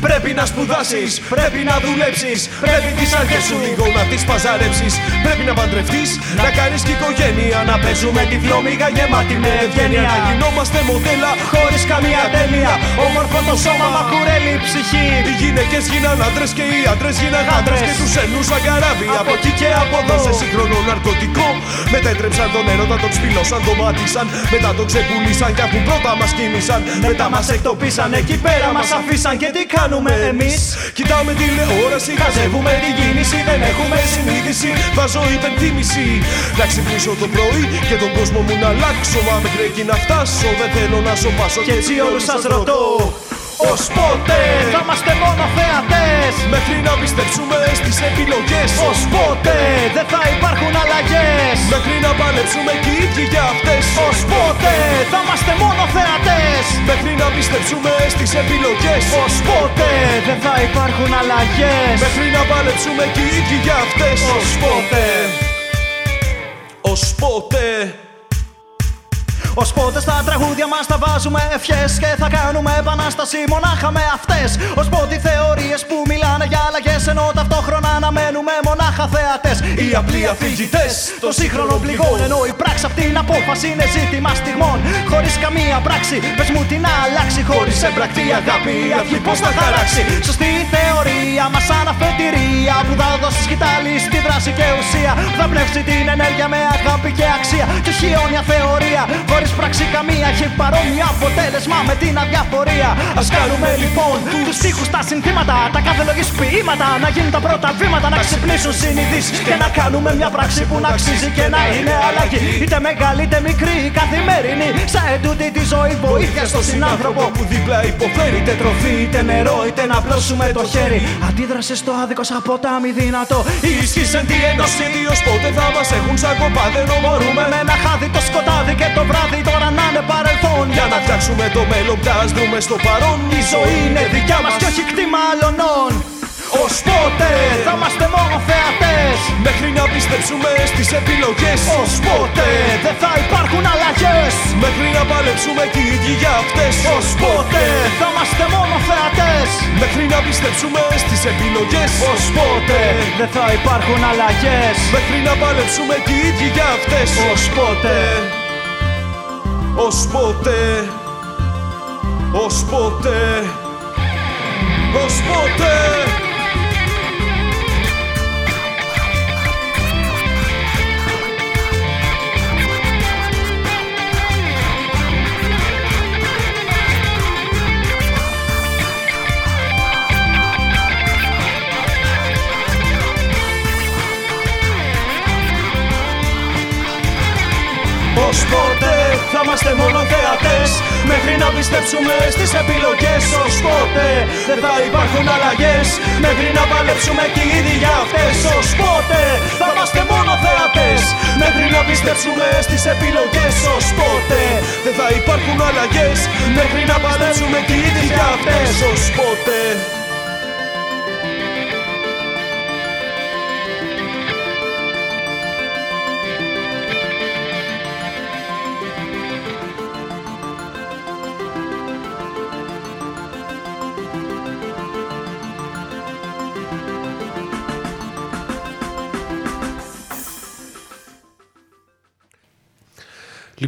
A: Πρέπει να σπουδάσεις, πρέπει να δουλέψεις. Πρέπει τις αρχές σου λίγο να τι παζαρέψεις. Πρέπει να παντρευτείς, να κάνεις και οικογένεια. Να παίζουμε τη φλόμιγα γεμάτη με ευγένεια. Να γινόμαστε μοντέλα
B: Χωρίς καμία τέλεια. Όμορφο το σώμα, μα κουρέλει η ψυχή.
A: Οι γυναίκες γίναν άντρες και οι άντρες γίναν άντρε. Και τους ενούς αγκαράβι από εκεί και από εδώ. Σε σύγχρονο ναρκωτικό. Μετέτρεψαν τον έρωτα, τον σπηλώσαν, τον μάτισαν. Μετά τον ξεπουλήσαν και αφού πρώτα μας κίνησαν.
B: Μετά μας εκτοπίσαν, εκεί πέρα μας αφήσαν και τι κάνουμε εμείς.
A: Κοιτάμε τηλεόραση,
B: Χαζεύουμε την κίνηση, δεν έχουμε συνείδηση.
A: Βάζω υπενθύμηση Να ξυπνήσω το πρωί και τον κόσμο μου να αλλάξω Μα μέχρι εκεί να φτάσω δεν θέλω να σοπάσω
B: Και έτσι όλους σας ρωτώ Ως πότε θα είμαστε μόνο θεατές;
A: Μέχρι να πιστέψουμε στις επιλογές
B: Ως πότε δεν θα υπάρχουν αλλαγές;
A: Μέχρι να παλέψουμε και οι ίδιοι για αυτές
B: Ως πότε θα είμαστε μόνο θεατές;
A: Μέχρι να πιστέψουμε στις επιλογές.
B: Ως πότε δεν θα υπάρχουν αλλαγές.
A: Μέχρι να παλέψουμε και οι ίδιοι για αυτές.
B: Ως πότε
A: Ως πότε
B: Ως πότες στα τραγούδια μας θα βάζουμε ευχές Και θα κάνουμε επανάσταση μονάχα με αυτές. Ως πότε οι θεωρίες που μιλάνε για αλλαγές Ενώ ταυτόχρονα αναμένουμε μονάχα θεατές. Οι απλοί αφηγητές των σύγχρονων πληγών Ενώ η πράξη αυτή την απόφαση είναι ζήτημα στιγμών. Χωρίς καμία πράξη πες μου τι να αλλάξει. Χωρίς έμπρακτη αγάπη η αυγή πώς θα χαράξει. Σωστή η θεωρία μας σαν αφετηρία Που θα δώσει σκητάλη στη δράση και ουσία. Που θα πνεύσει την ενέργεια με αγάπη και αξία Και όχι αιώνια θεωρία Χωρίς πράξη καμία έχει παρόμοιο αποτέλεσμα με την αδιαφορία. Ας κάνουμε λοιπόν τους στίχους τα συνθήματα Τα κάθε λογής ποίηματα. Να γίνουν τα πρώτα βήματα Να ξυπνήσουν συνειδήσεις Και να κάνουμε μια πράξη που να αξίζει και να είναι αλλαγή. Είτε μεγάλη είτε μικρή καθημερινή. Σαν εντούτη τη ζωή βοήθεια στον συνάνθρωπο
A: που δίπλα υποφέρει.
B: Είτε τροφή, είτε νερό, είτε να πλώσουμε το χέρι. Αντίδραση στο άδικο σαν ποτάμι δυνατό. Η ισχύ εν τι ένωση
A: Ιδίως πότε θα μας έχουν σαν κοπά δεν
B: Μπορούμε με ένα χάδι το σκοτάδι και το βράδυ τώρα να είναι παρελθόν.
A: Για να φτιάξουμε το μέλλον πια δούμε στο παρόν.
B: Η ζωή είναι δικιά μας και όχι κτήμα άλλων. Ως πότε θα είμαστε μόνο θεατές.
A: Μέχρι να πιστέψουμε στις επιλογές.
B: Ως πότε δεν θα υπάρχουν αλλαγές.
A: Μέχρι να παλέψουμε και οι ίδιοι για αυτές.
B: Ως πότε θα είμαστε μόνο θεατές.
A: Μέχρι να πιστέψουμε στις επιλογές.
B: Ως πότε δεν θα υπάρχουν αλλαγές.
A: Μέχρι να παλέψουμε και οι ίδιοι για αυτές.
B: Ως πότε
A: Ως πότε Ως πότε Ως πότε
B: Ως πότε θα είμαστε μόνο θεατές. Μέχρι να πιστέψουμε στις επιλογές Ως πότε δεν θα υπάρχουν αλλαγές. Μέχρι να παλέψουμε και οι ίδιοι για αυτές Ως πότε θα είμαστε μόνο θεατές. Μέχρι να πιστέψουμε στις επιλογές Ως πότε
A: δεν θα υπάρχουν αλλαγές.
B: Μέχρι να παλέψουμε και οι ίδιοι για αυτές
A: Ως πότε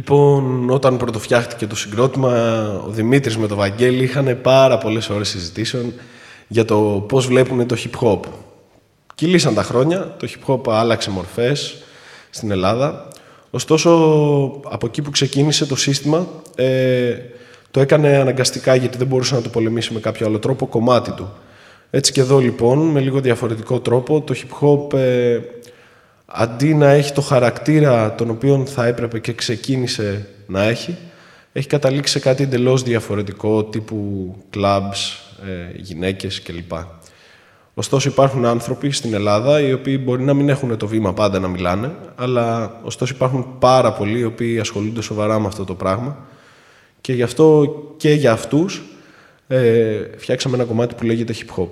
C: Λοιπόν, όταν πρωτοφτιάχτηκε το συγκρότημα, ο Δημήτρης με τον Βαγγέλη είχαν πάρα πολλές ώρες συζητήσεων για το πώς βλέπουν το hip hop. Κυλήσαν τα χρόνια, το hip hop άλλαξε μορφές στην Ελλάδα. Ωστόσο, από εκεί που ξεκίνησε το σύστημα, ε, το έκανε αναγκαστικά γιατί δεν μπορούσε να το πολεμήσει με κάποιο άλλο τρόπο, κομμάτι του. Έτσι και εδώ λοιπόν, με λίγο διαφορετικό τρόπο, το hip hop ε, αντί να έχει το χαρακτήρα τον οποίο θα έπρεπε και ξεκίνησε να έχει, έχει καταλήξει σε κάτι εντελώς διαφορετικό, τύπου clubs, ε, γυναίκες κλπ. Ωστόσο υπάρχουν άνθρωποι στην Ελλάδα οι οποίοι μπορεί να μην έχουν το βήμα πάντα να μιλάνε, αλλά ωστόσο υπάρχουν πάρα πολλοί οι οποίοι ασχολούνται σοβαρά με αυτό το πράγμα και γι' αυτό και για αυτούς ε, φτιάξαμε ένα κομμάτι που λέγεται hip hop.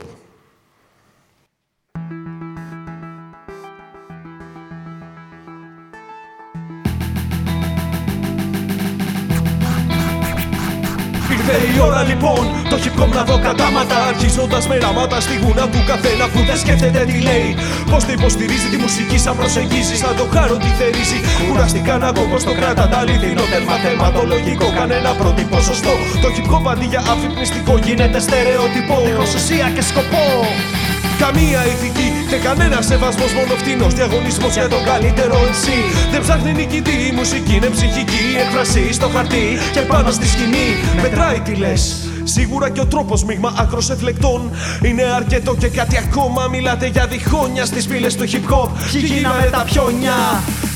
A: Ήρθε η ώρα λοιπόν το hip hop να δω κατάματα Αρχίζοντας με ράματα στη γούνα του καθένα που δεν σκέφτεται τι λέει. Πώς το υποστηρίζει τη μουσική σαν προσεγγίζεις Σαν το χάρο τι θερίζει. Κουραστικά να δω πώς το κράτα τα αληθινό τέρμα θεματολογικό Κανένα πρότυπο σωστό Το hip hop αντί για αφυπνιστικό γίνεται στερεότυπο.
B: Δίχως ουσία και σκοπό.
A: Καμία ηθική και κανένα σεβασμός μόνο φτηνός διαγωνισμός για τον καλύτερο εσύ. Δεν ψάχνει νικητή, η μουσική είναι ψυχική. Έκφραση στο χαρτί και πάνω στη σκηνή. Μετράει τι λες. Σίγουρα και ο τρόπος μείγμα άκρος εφλεκτών είναι αρκετό και κάτι ακόμα. Μιλάτε για διχόνια στις πύλε του hip hop.
B: Κι γίναμε τα πιόνια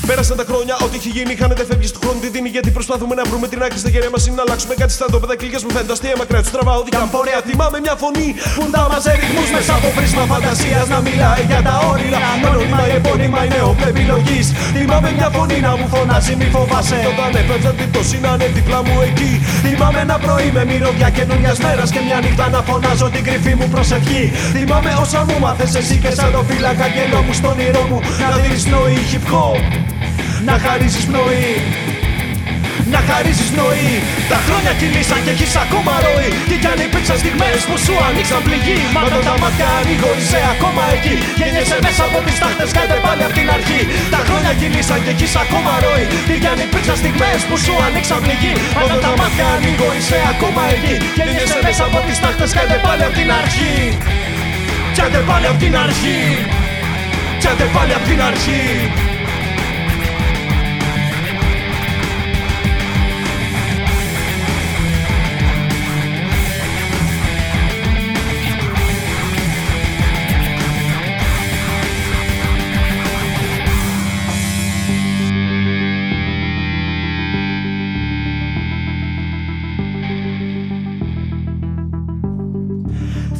A: Πέρασαν τα χρόνια, ό,τι έχει γίνει χάνεται, φεύγεις του χρόνου τη δίνει. Γιατί προσπαθούμε να βρούμε την άκρη στα γεραία μας. Είναι να αλλάξουμε κάτι στα τόπεδα κλικέ μου φαίνεται αστεία μακριά τους τραβάω δικά μου πορεία. Θυμάμαι μια φωνή
B: που τα μαζε ρυθμούς μέσα από πρίσμα φαντασίας να μιλάει για τα όνειρα. Ανώνυμα ή επώνυμα είναι όπλα επιλογή.
A: Θυμάμαι μια φωνή να μου φωνάζει, μη φοβάσαι.
B: Και
A: όταν έπαιζα την πτώση να είναι δίπλα μου εκεί.
B: Θυμάμαι ένα πρωί με μυρωδιά καινούργια μέρας και μια νύχτα να φωνάζω την κρυφή μου προσευχή.
A: Θυμάμαι όσα μου μάθες εσύ και σαν το φύλακα γελό μου στον ήρω μου να δίνεις πνοή hip hop.
B: Να χαρίζεις πνοή να χαρίζεις πνοή Τα χρόνια κυλήσαν και έχεις ακόμα ροή. Και κι αν υπήρξαν στιγμές που σου ανοίξαν πληγή Μα όταν τα μάτια ανοίγω είσαι ακόμα εκεί. Γεννιέσαι μέσα από τις τάχτες κάτε πάλι απ' την αρχή. Τα χρόνια κυλήσαν και έχεις ακόμα ροή. Και κι αν υπήρξαν στιγμές που σου ανοίξαν πληγή Μα όταν τα μάτια ανοίγω είσαι ακόμα εκεί. Γεννιέσαι μέσα από τις τάχτες κάτε πάλι απ' την αρχή. Κάτε πάλι απ' την αρχή. Κάτε πάλι απ' την αρχή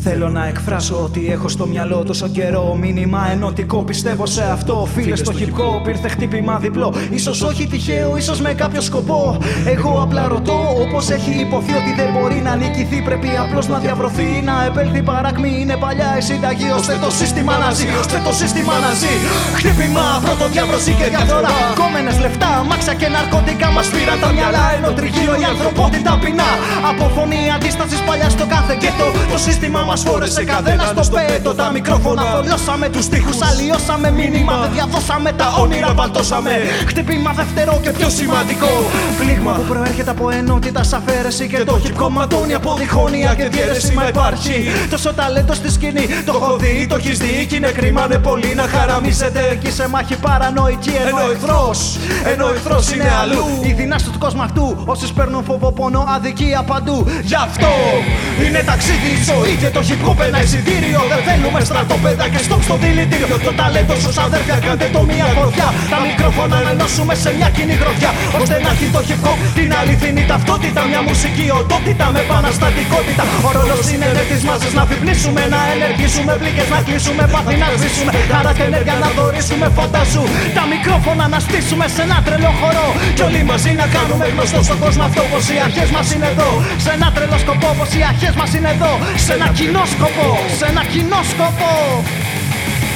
B: Θέλω να εκφράσω ότι έχω στο μυαλό τόσο καιρό. Μήνυμα ενωτικό, πιστεύω σε αυτό. Φίλε στο χυπικό, πήρθε χτύπημα διπλό. σω όχι τυχαίο, ίσως με κάποιο σκοπό. Εγώ απλά ρωτώ, όπως έχει υποθεί ότι δεν μπορεί να νικηθεί. Πρέπει απλώς να διαβρωθεί, να επέλθει παρακμή. Είναι παλιά η συνταγή, ώστε το σύστημα να ζει. Ώστε το σύστημα να ζει. Χτύπημα, πρώτο διάβρωση και διαφθορά. Κόμενες λεφτά, μάξα και ναρκωτικά μας πήραν τα μυαλά. Ενώ τριγύρω η ανθρωπότητα πεινά. Από φωνή αντίστασης παλιά στο κάθε και το σύστημα μας φόρεσε καθένας στο πέτο. Τα μικρόφωνα θολιώσαμε τους τείχου. Αλλιώσαμε μήνυμα, δεν διαδώσαμε τα όνειρα. Βαλτώσαμε. Χτύπημα δευτερό και πιο σημαντικό. Πλήγμα που προέρχεται από ενότητα, αφαίρεση και το hip ματώνει από διχόνοια και διαίρεση. Μα υπάρχει τόσο ταλέντο στη σκηνή. Το έχω δει, το έχεις δει. Και είναι κρίμα, ναι, πολύ να χαραμίσετε. Εκεί σε μάχη παρανοϊκή ενώ εχθρός. Ενώ εχθρός είναι αλλού. Η δυνάστηση του κόσμου αυτού. Όσοι παίρνουν φόβο, πόνο, αδικία παντού. Γι' αυτό είναι ταξίδι η ζωή και το hip hop ένα εισιτήριο. Δεν θέλουμε στρατόπεδα και στόχ στο δηλητήριο. Το ταλέντο σου αδέρφια, κάντε το μία φωτιά. Τα μικρόφωνα να ενώσουμε σε μια κοινή γροθιά. Ώστε να έχει το hip hop την αληθινή ταυτότητα. Μια μουσική οντότητα με επαναστατικότητα. Ο ρόλος είναι ναι τη μάζε να φυπνίσουμε, να ενεργήσουμε μπλίκε, να κλείσουμε πάθη να σβήσουμε. Χαρά και ενέργεια να δωρήσουμε φαντασού. Τα μικρόφωνα να στήσουμε σε ένα τρελό χορό. Κι όλοι μαζί να κάνουμε γνωστό στον κόσμο αυτό πως οι αρχές μας είναι εδώ. Σε ένα τρελό σκοπό πως οι αρχές μας είναι εδώ. Σε ένα κοινό σκοπό, σε ένα κοινό σκοπό.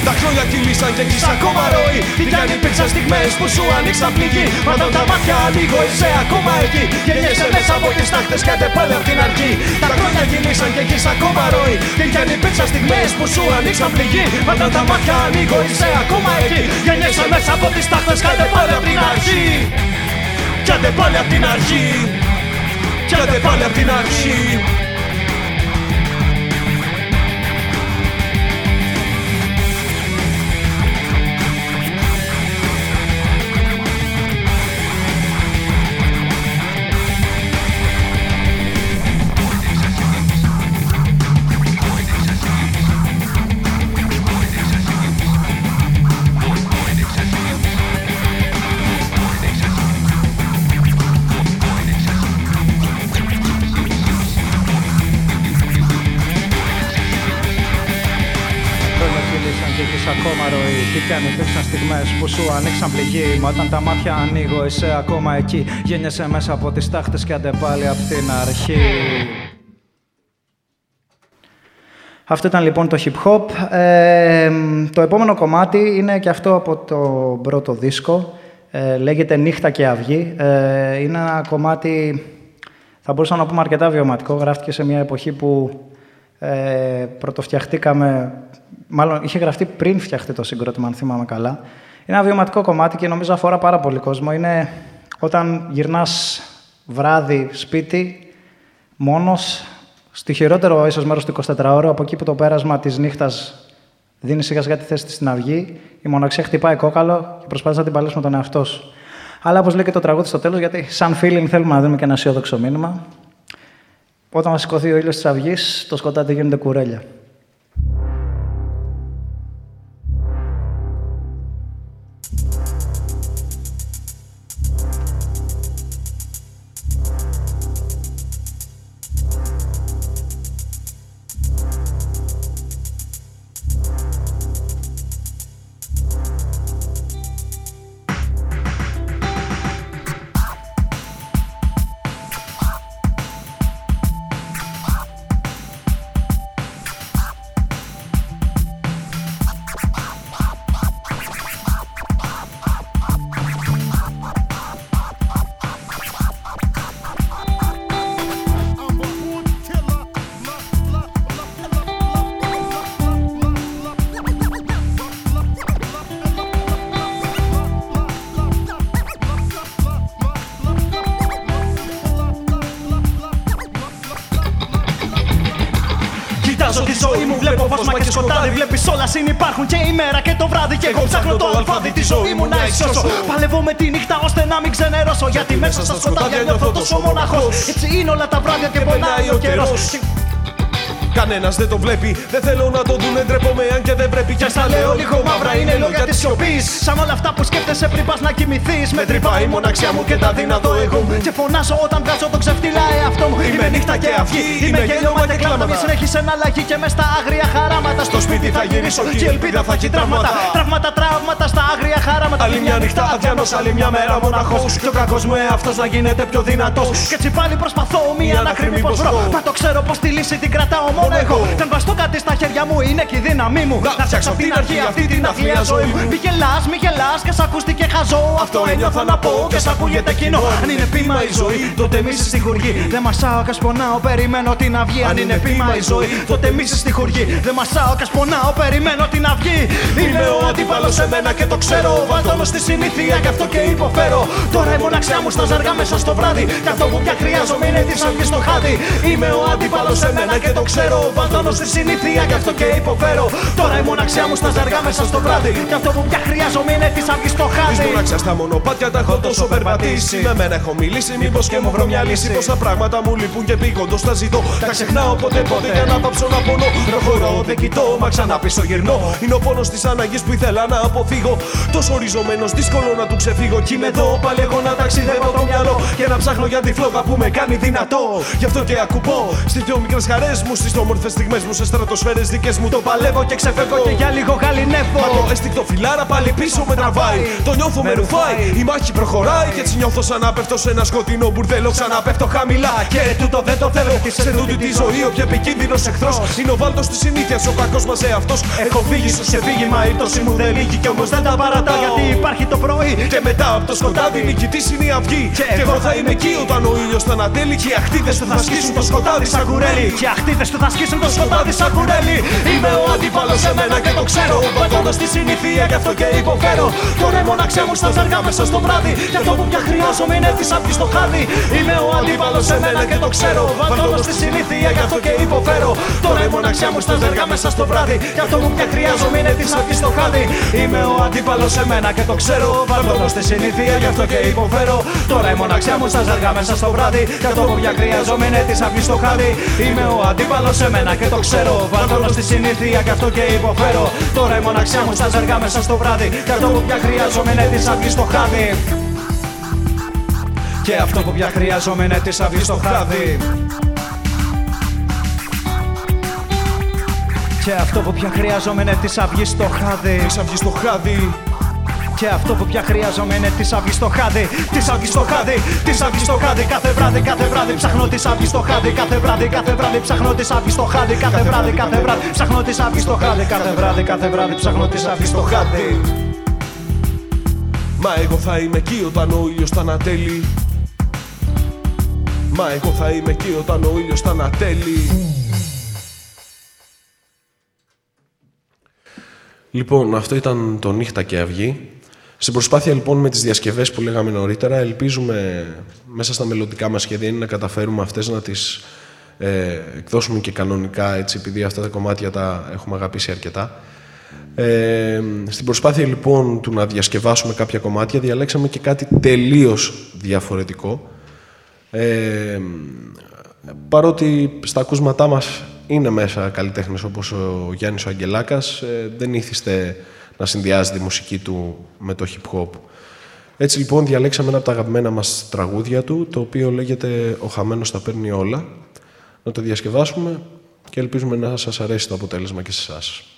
A: Τα χρόνια κυλήσαν και έχεις ακόμα ροή. Τι κι αν υπήρξαν στιγμές που σου ανοίξαν πληγή. Μα όταν τα μάτια ανοίγω είσαι ακόμα εκεί. Γεννιέσαι μέσα από τις τάχτες και πάλι από την αρχή. Τα χρόνια κυλήσαν και έχεις ακόμα ροή. Τι κι αν υπήρξαν στιγμές που σου ανοίξαν πληγή. Μα όταν τα μάτια ανοίγω είσαι ακόμα εκεί. Γεννιέσαι μέσα από τις τάχτες και πάλι από την αρχή. Κι πάλι από την αρχή. Κι πάλι από την αρχή
B: υπήρξαν στιγμέ που σου ανοίξαν πληγή. Μα όταν τα μάτια ανοίγω, είσαι ακόμα εκεί. Γέννιεσαι μέσα από τις τάχτες και άντε πάλι από την αρχή. Αυτό ήταν λοιπόν το hip hop. Ε, το επόμενο κομμάτι είναι και αυτό από το πρώτο δίσκο. Ε, λέγεται Νύχτα και Αυγή. Ε, είναι ένα κομμάτι, θα μπορούσα να πούμε αρκετά βιωματικό. Γράφτηκε σε μια εποχή που ε, πρωτοφτιαχτήκαμε μάλλον είχε γραφτεί πριν φτιαχτεί το συγκρότημα, αν θυμάμαι καλά. Είναι ένα βιωματικό κομμάτι και νομίζω αφορά πάρα πολύ κόσμο. Είναι όταν γυρνάς βράδυ σπίτι, μόνος, στη χειρότερο ίσως μέρος του 24ωρου, από εκεί που το πέρασμα της νύχτας δίνει σιγά σιγά τη θέση της στην αυγή, η μοναξιά χτυπάει κόκαλο και προσπαθεί να την παλέσει με τον εαυτό σου. Αλλά όπως λέει και το τραγούδι στο τέλος, γιατί σαν feeling θέλουμε να δούμε και ένα αισιόδοξο μήνυμα. Όταν σηκωθεί ο ήλιος της αυγής, το σκοτάδι γίνεται κουρέλια. Συνυπάρχουν και η μέρα και το βράδυ. Και εγώ ψάχνω το αλφάδι τη ζωή μου να εξώσω. Παλεύω με τη νύχτα ώστε να μην ξενερώσω. Γιατί μέσα στα σκοτάδια νιώθω τόσο μοναχός. Έτσι είναι όλα τα βράδια και πονάει ο καιρός.
A: Κανένας δεν το βλέπει. Δεν θέλω να το δουν, ντρέπομαι αν και δεν πρέπει.
B: Και στα λέω λίγο μαύρα είναι λόγια της σιωπής. Σαν όλα αυτά που σκέφτεσαι πριν πας να κοιμηθείς. Με τρυπάει η μοναξιά μου και τα δυνατό εγώ μου. Και φωνάζω όταν βγάζω το ξεφτυλά εαυτό μου. Είμαι νύχτα και αυγή, είμαι γέλιο και κλάμα. Μη συνέχισε να αλλαγή και μες στα άγρια χαράματα. Στο σπίτι θα γυρίσω και η ελπίδα θα έχει τραύματα. Τραύματα, τραύματα στα άγρια χαράματα.
A: Άλλη μια νύχτα αδιανό, άλλη μια μέρα μοναχός.
B: Και ο κακός μου εαυτός να γίνεται πιο δυνατός. Και έτσι πάλι προσπαθώ μία να κρύβει πως βρω. Μα το ξέρω πως τη λύση την κρατάω μόνο εγώ. Δεν βαστώ κάτι στα χέρια μου, είναι και η δύναμή μου. Να φτιάξω από την αρχή αυτή την αθλία ζωή μου. Μη γελάς, μη γελάς και σ' ακούστηκε χαζό. Αυτό ένιωθα να πω και σ' ακούγεται κοινό. Αν είναι πείμα η ζωή, τότε μη στη χουργή. Δεν μασάω και σπονάω, περιμένω την αυγή. Αν είναι πείμα η ζωή, τότε μη στη χουργή. Δεν μασάω και σπονάω, περιμένω την αυγή. Είμαι ο αντίπαλος σε μένα και το ξέρω. Βαλτώνω στη συνήθεια γι' αυτό και υποφέρω. Τώρα η μοναξιά μου στα ζαργά μέσα στο βράδυ. Κι αυτό που πια χρειάζομαι είναι της αυγής στο χάδι. Είμαι ο αντίπαλος σε μένα και το ξέρω. Βαλτώνω στη συνήθεια γι' αυτό και υποφέρω. Τώρα η μοναξιά μου στα ζαργά μέσα στο βράδυ. Κι αυτό που πια χρειάζομαι είναι της αυγής στο χάδι.
A: Τη μοναξιάς στα μονοπάτια τα έχω τόσο περπατήσει. Με μένα έχω μιλήσει, μήπως και μου βρω μια λύση. Πόσα πράγματα μου λείπουν και πήγοντος τα ζητώ. Τα ξεχνάω ποτέ ποτέ για να πάψω να πονώ. Προχωρώ, δεν κοιτώ, μα ξανά πίσω γυρνώ. Είναι ο πόνος της ανάγκης που ήθελα να αποφύγω. Τόσο οριζωμένο, δύσκολο να του ξεφύγω. Κι είμαι εδώ πάλι εγώ να ταξιδεύω το μυαλό. Και να ψάχνω για τη φλόγα που με κάνει δυνατό. Γι' αυτό και ακουπώ στις πιο μικρές χαρές μου, στις όμορφες στιγμές μου, σε στρατοσφαίρες δικές μου. Το παλεύω και ξεφεύγω
B: Και για λίγο γαλινεύω.
A: Μα το αίσθηκτο φιλάρα πάλι πίσω με τραβάει. Το νιώθω με ρουφάει. Η μάχη προχωράει και έτσι νιώθω σαν να πέφτω σε ένα σκοτεινό μπουρδέλο. Ξαναπέφτω χαμηλά και τούτο δεν το θέλω. Σε τούτη τη ζωή ο πιο επικίνδυνος εχθρός είναι ο βάλτος της συνήθειας. Ο κακός μας εαυτός. Έχω φύγει στο ξεφύγημα. Η πτώση μου δεν λύγει κι όμως δεν τα παρατάω.
B: Γιατί υπάρχει το πρωί
A: Και μετά από το σκοτάδι νικητής είναι η αυγή. Και εγώ θα είμαι εκεί όταν ο ήλιος θα ανατέλει. Και οι αχτίδε του θα σκίσουν το σκοτάδι σαν κουρέλι.
B: Και αχτίδες του θα σκίσουν το σκοτάδι σαν κουρέλι
A: Είμαι ο αντίπαλος σε μένα και το ξέρω. Πατώνω στη συνήθεια γι' αυτό και υποφέρω. Τώρα η μοναξιά μου στα ζαργά μέσα στο βράδυ. Γι' αυτό που πια χρειάζομαι είναι της αυγής στο χάδι. Είμαι ο αντίπαλος σε μένα και το ξέρω. Πατώνω στη συνήθεια γι' αυτό και υποφέρω. Τώρα η μοναξιά μου στα ζαργά μέσα στο βράδυ. Γι' αυτό που πια χρειάζομαι είναι της αυγής στο χάδι. Είμαι ο αντίπαλος σε μένα και το ξέρω. Πατώνω στη συνήθεια γι' αυτό και υποφέρω. Τώρα η μοναξιά μου στα ζαργά μέσα στο βράδυ. Γι' αυτό που πια χρειάζομαι είναι της αυγής στο χάδι. Είμαι ο αντίπαλος σε μένα και το ξέρω. Βαλτώνω στη συνήθεια γι' αυτό και υποφέρω. Τώρα η μοναξιά μου στα ζαργά μέσα στο βράδυ. Γι' αυτό που πια χρειάζομαι είναι της αυγής στο χάδι. Και αυτό που πια χρειάζομαι είναι της αυγής στο χάδι.
B: Και αυτό που πια χρειάζομαι είναι της αυγής στο χάδι.
A: Της αυγής στο χάδι.
B: Και αυτό που πια χρειάζομαι είναι της αυγής στο χάδι. Της αυγής στο χάδι, της αυγής στο χάδι. Κάθε βράδυ, κάθε βράδυ ψάχνω της αυγής στο χάδι. Κάθε βράδυ, κάθε βράδυ ψάχνω της αυγής στο χάδι. Κάθε βράδυ, κάθε βράδυ ψάχνω της αυγής στο χάδι. Κάθε βράδυ, κάθε βράδυ ψάχνω της αυγής στο χάδι.
A: Μα εγώ θα είμαι εκεί όταν ο ήλιος θα ανατέλει. Μα εγώ θα είμαι εκεί όταν ο ήλιος θα ανατέλει
C: Λοιπόν, αυτό ήταν το νύχτα και αυγή. Στην προσπάθεια λοιπόν με τις διασκευές που λέγαμε νωρίτερα, ελπίζουμε μέσα στα μελλοντικά μας σχέδια είναι να καταφέρουμε αυτές να τις ε, εκδώσουμε και κανονικά, έτσι, επειδή αυτά τα κομμάτια τα έχουμε αγαπήσει αρκετά. Ε, στην προσπάθεια λοιπόν του να διασκευάσουμε κάποια κομμάτια, διαλέξαμε και κάτι τελείως διαφορετικό. Ε, παρότι στα ακούσματά μας είναι μέσα καλλιτέχνες όπως ο Γιάννης ο Αγγελάκας, ε, δεν ήθιστε να συνδυάζει τη μουσική του με το hip hop. Έτσι λοιπόν διαλέξαμε ένα από τα αγαπημένα μας τραγούδια του, το οποίο λέγεται «Ο χαμένος τα παίρνει όλα». Να το διασκευάσουμε και ελπίζουμε να σας αρέσει το αποτέλεσμα και σε εσάς.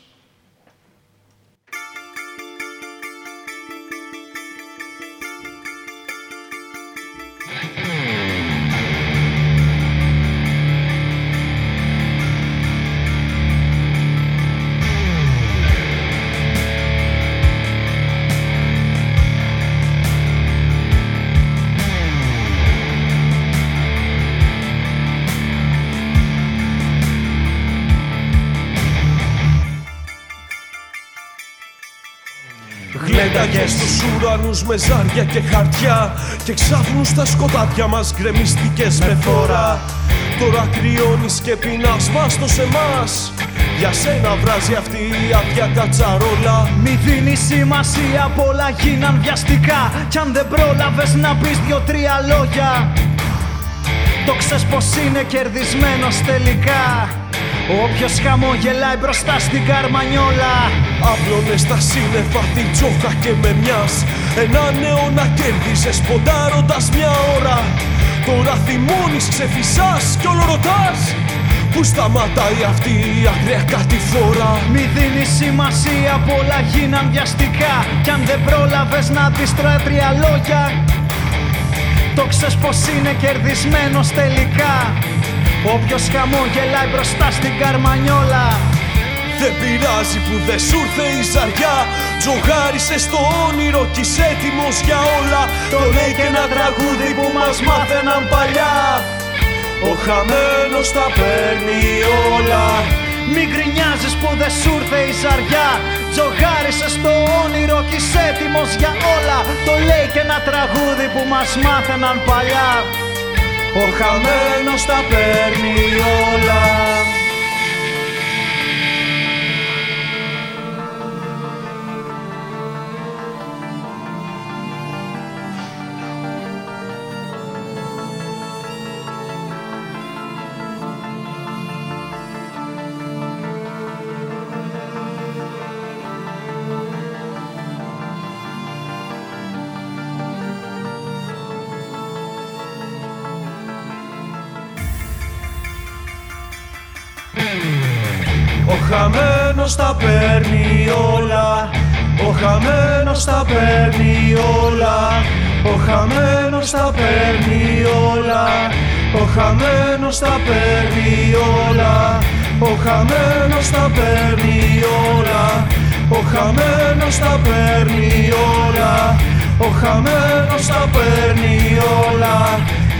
A: Γλένταγες στους ουρανούς με ζάρια και χαρτιά Και ξάφνουν στα σκοτάδια μας γκρεμιστικές με φόρα Τώρα κρυώνεις και πεινάς μάστο σε μας. Για σένα βράζει αυτή η άδεια κατσαρόλα.
B: Μη δίνεις σημασία, πολλά γίναν βιαστικά. Κι αν δεν πρόλαβες να πεις δυο-τρία λόγια. Το ξέρεις πως είναι κερδισμένος τελικά. Όποιος χαμογελάει μπροστά στην καρμανιόλα
A: Άπλωνες στα σύννεφα την τσόχα και με μιας. Ένα νέο να κέρδιζες ποντάροντας μια ώρα. Τώρα θυμώνεις, ξεφυσάς κι όλο ρωτάς. Πού σταματάει αυτή η αγραία κατηφόρα;
B: Μη δίνεις σημασία, πολλά γίναν βιαστικά. Κι αν δεν πρόλαβες να δεις τρία λόγια Το ξέρεις πως είναι κερδισμένος τελικά. Όποιος χαμόγελάει μπροστά στην καρμανιόλα
A: Δεν πειράζει που δεν σου ήρθε η ζαριά. Τζογάρισε στο όνειρο κι είσαι έτοιμος για όλα. Το λέει και ένα τραγούδι που μας μάθαιναν παλιά. Ο χαμένος τα παίρνει όλα.
B: Μην γκρινιάζεις που δεν σου ήρθε η ζαριά. Τζογάρισε στο όνειρο κι είσαι έτοιμος για όλα. Το λέει και ένα τραγούδι που μας μάθαιναν παλιά. Ο χαμένος τα παίρνει όλα
A: χαμένος τα παίρνει όλα. Ο χαμένος τα παίρνει όλα. Ο χαμένος τα παίρνει όλα. Ο χαμένος τα παίρνει όλα. Ο χαμένος τα παίρνει όλα. Ο χαμένος τα παίρνει όλα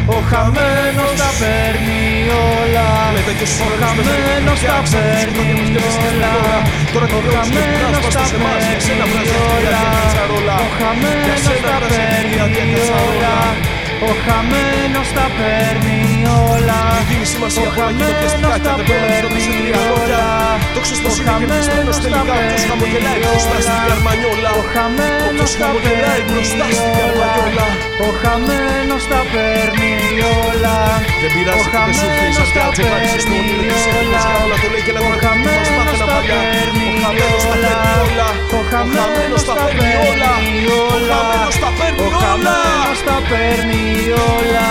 A: Ο χαμένος τα παίρνει όλα. Λέτε και στους
B: Ο
A: χαμένος
B: χαμένος τα παίρνει όλα.
A: Τώρα.
B: Ο χαμένος τα παίρνει όλα. Ο χαμένος τα παίρνει όλα ο χαμένος τα παίρνει όλα.
A: Δίνει σημασία
B: Ο χαμένος
A: Το ξέρεις είναι τελικά Ποιος χαμογελάει μπροστά στην καρμανιόλα
B: Ο χαμένος τα παίρνει
A: μπροστά
B: όλα.
A: Δεν πειράζει στο όνειρο της Για όλα το λέει και να το
B: χαμένος τα όλα
A: Ο χαμένος τα παίρνει όλα.
B: Ο χαμένος τα
A: παίρνει όλα. Ο χαμένος τα παίρνει όλα
B: όλα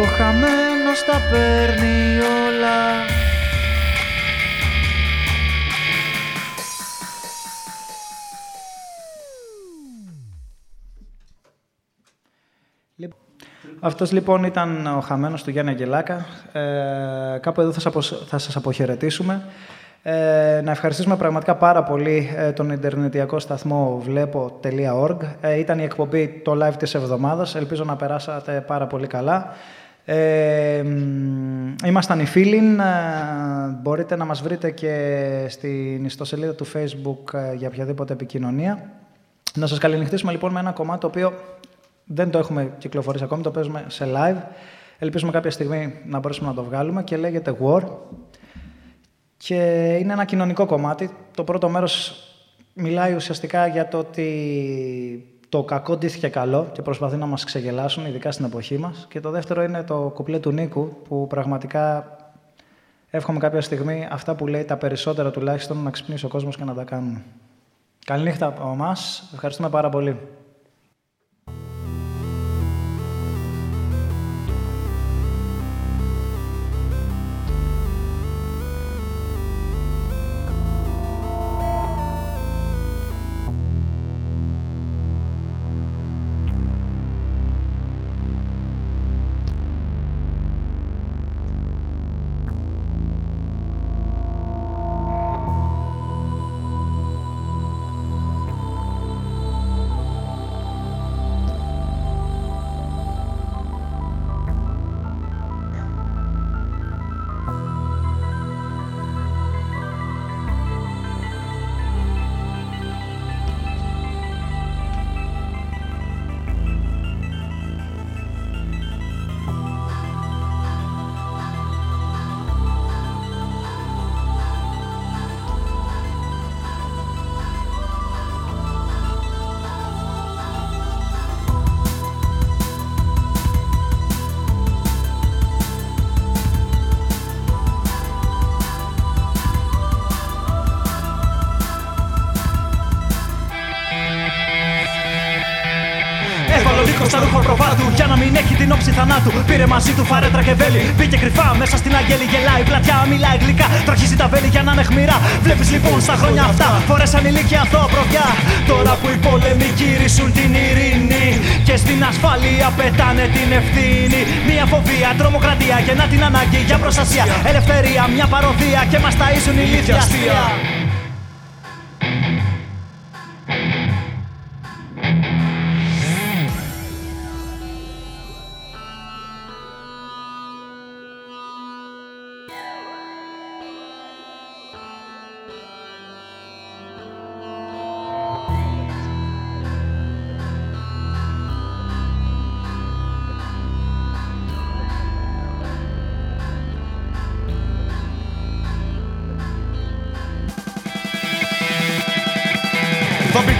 B: Ο χαμένος τα παίρνει όλα Αυτός λοιπόν ήταν ο χαμένος του Γιάννη Αγγελάκα. Ε, κάπου εδώ θα σας, απο- θα σας αποχαιρετήσουμε. Ε, να ευχαριστήσουμε πραγματικά πάρα πολύ ε, τον Ιντερνετιακό σταθμό βλέπω.org. Ε, ήταν η εκπομπή το live της εβδομάδας. Ελπίζω να περάσατε πάρα πολύ καλά. Ε, μ, ήμασταν οι Φίλιν. Ε, μπορείτε να μας βρείτε και στην ιστοσελίδα του Facebook ε, για οποιαδήποτε επικοινωνία. Να σας καληνυχτήσουμε λοιπόν με ένα κομμάτι το οποίο δεν το έχουμε κυκλοφορήσει ακόμη, το παίζουμε σε live. Ελπίζουμε κάποια στιγμή να μπορέσουμε να το βγάλουμε και λέγεται War. Και είναι ένα κοινωνικό κομμάτι. Το πρώτο μέρος μιλάει ουσιαστικά για το ότι το κακό ντύθηκε καλό και προσπαθεί να μας ξεγελάσουν, ειδικά στην εποχή μας. Και το δεύτερο είναι το κουπλέ του Νίκου, που πραγματικά εύχομαι κάποια στιγμή αυτά που λέει τα περισσότερα τουλάχιστον να ξυπνήσει ο κόσμος και να τα κάνουμε. Καληνύχτα από εμάς. Ευχαριστούμε πάρα πολύ. Να μην έχει την όψη θανάτου. Πήρε μαζί του φαρέτρα και βέλη. Μπήκε κρυφά μέσα στην αγγέλη. Γελάει πλατιά, μιλάει γλυκά. Τραχίζει τα βέλη για να είναι χμηρά. Βλέπεις λοιπόν στα χρόνια αυτά φορέσαν ηλικία προβιά. Τώρα που οι πόλεμοι γυρίσουν την ειρήνη και στην ασφάλεια πετάνε την ευθύνη. Μια φοβία, τρομοκρατία και να την ανάγκη για προστασία. Ελευθερία, μια παροδία και μας ταΐζουν ηλίθια αστεία.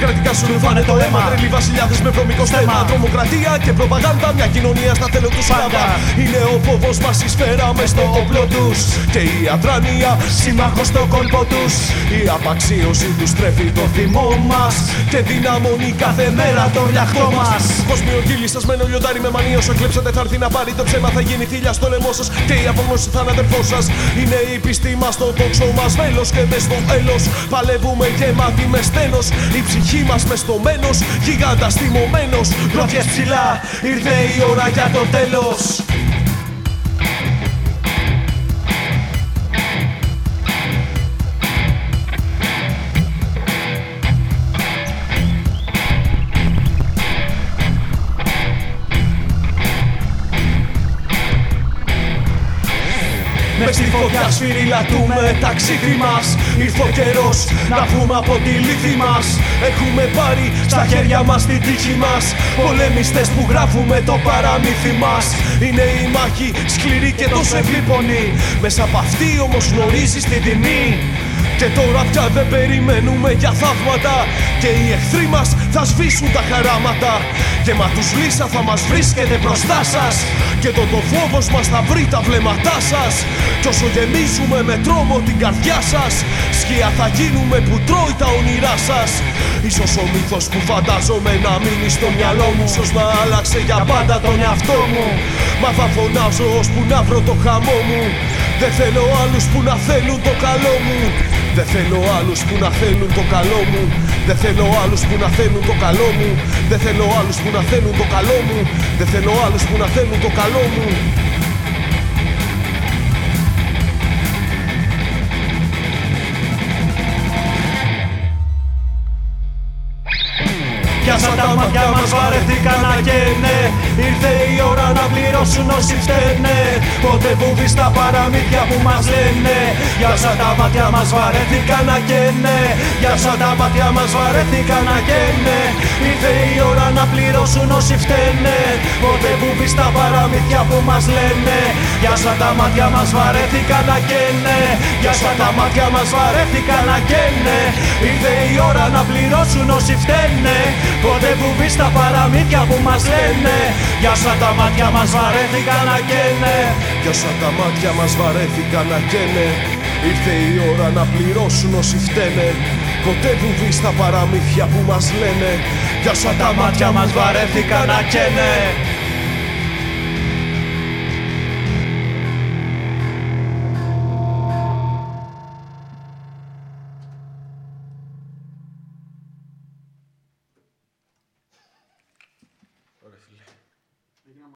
A: Κρατικά σου ρουφάνε το αίμα. Τρελή βασιλιάδες με βρωμικό στέμα. Τρομοκρατία και προπαγάνδα, μια κοινωνία στα θέλω του σλάβα. Είναι ο φόβος μας η σφαίρα μες στο όπλο τους. Και η αδράνεια σύμμαχος στο κόλπο τους. Η απαξίωση τους τρέφει το θυμό μας. Και δυναμώνει κάθε μέρα το λιαχτό μας. Κόσμιο κύλι σα μένω λιοντάρι με μανίο. Εκλέψατε θα έρθει να πάρει το ψέμα. Θα γίνει θύλια στο λαιμό σας. Και η απόγνωση θα είναι αδερφός σας. Είναι η πίστη μας το τόξο μας. Μέλος και μες στο έλος. Παλεύουμε γεμάτι με στένος. Η ψυχή μας μες στο μένος Γιγάντας θυμωμένος. Γροθιές ψηλά Ήρθε η ώρα για το τέλος φωτιά σφυριλατούμε ταξίδι μας. Ήρθε ο καιρός να βγούμε από τη λύθη μας. Έχουμε πάρει στα χέρια μας την τύχη μας. Πολεμιστές που γράφουμε το παραμύθι μας. Είναι η μάχη σκληρή και τόσο ευλήπονη Μέσα από αυτή όμως γνωρίζεις την τιμή και τώρα πια δεν περιμένουμε για θαύματα. Και οι εχθροί μας θα σβήσουν τα χαράματα. Και μα τους λύσα θα μας βρίσκεται μπροστά σας. Και το το φόβος μας θα βρει τα βλέμματά σας. Κι όσο γεμίζουμε με τρόμο την καρδιά σας Σκία θα γίνουμε που τρώει τα όνειρά σας. Ίσως ο μύθος που φαντάζομαι να μείνει στο μυαλό μου Ίσως να άλλαξε για πάντα τον εαυτό μου. Μα θα φωνάζω ώσπου να βρω το χαμό μου. Δεν θέλω άλλους που να θέλουν το καλό μου Δεν θέλω άλλους που να θέλουν το καλό μου. Δεν θέλω άλλους που να θέλουν το καλό μου. Δεν θέλω άλλους που να θέλουν το καλό μου. Δεν θέλω άλλους που να θέλουν το καλό μου Πιάσα τα μάτια μας βαρεθήκαν να καίνε. Ήρθε η ώρα να πληρώσουν όσοι φταίνε. Πότε βούβει στα παραμύθια που μας λένε. Πιάσα τα μάτια μας βαρεθήκαν να καίνε. Πιάσα τα μάτια μας βαρεθήκαν να καίνε. Ήρθε η ώρα να πληρώσουν όσοι φταίνε. Πότε βούβει στα παραμύθια που μας λένε Πιάσα τα μάτια μας βαρέθηκαν να καίνε. Πιάσα τα μάτια μας βαρέθηκαν να καίνε. Ήρθε η ώρα να πληρώσουν όσοι φταίνε. Πότε βουβεί στα παραμύθια που μας λένε. Για σαν τα μάτια μας βαρέθηκαν να καίνε. Για σαν τα μάτια μας βαρέθηκαν να καίνε. Ήρθε η ώρα να πληρώσουν όσοι φταίνε. Ποτέ βουβεί στα παραμύθια που μας λένε. Για σαν τα μάτια μας βαρέθηκαν να καίνε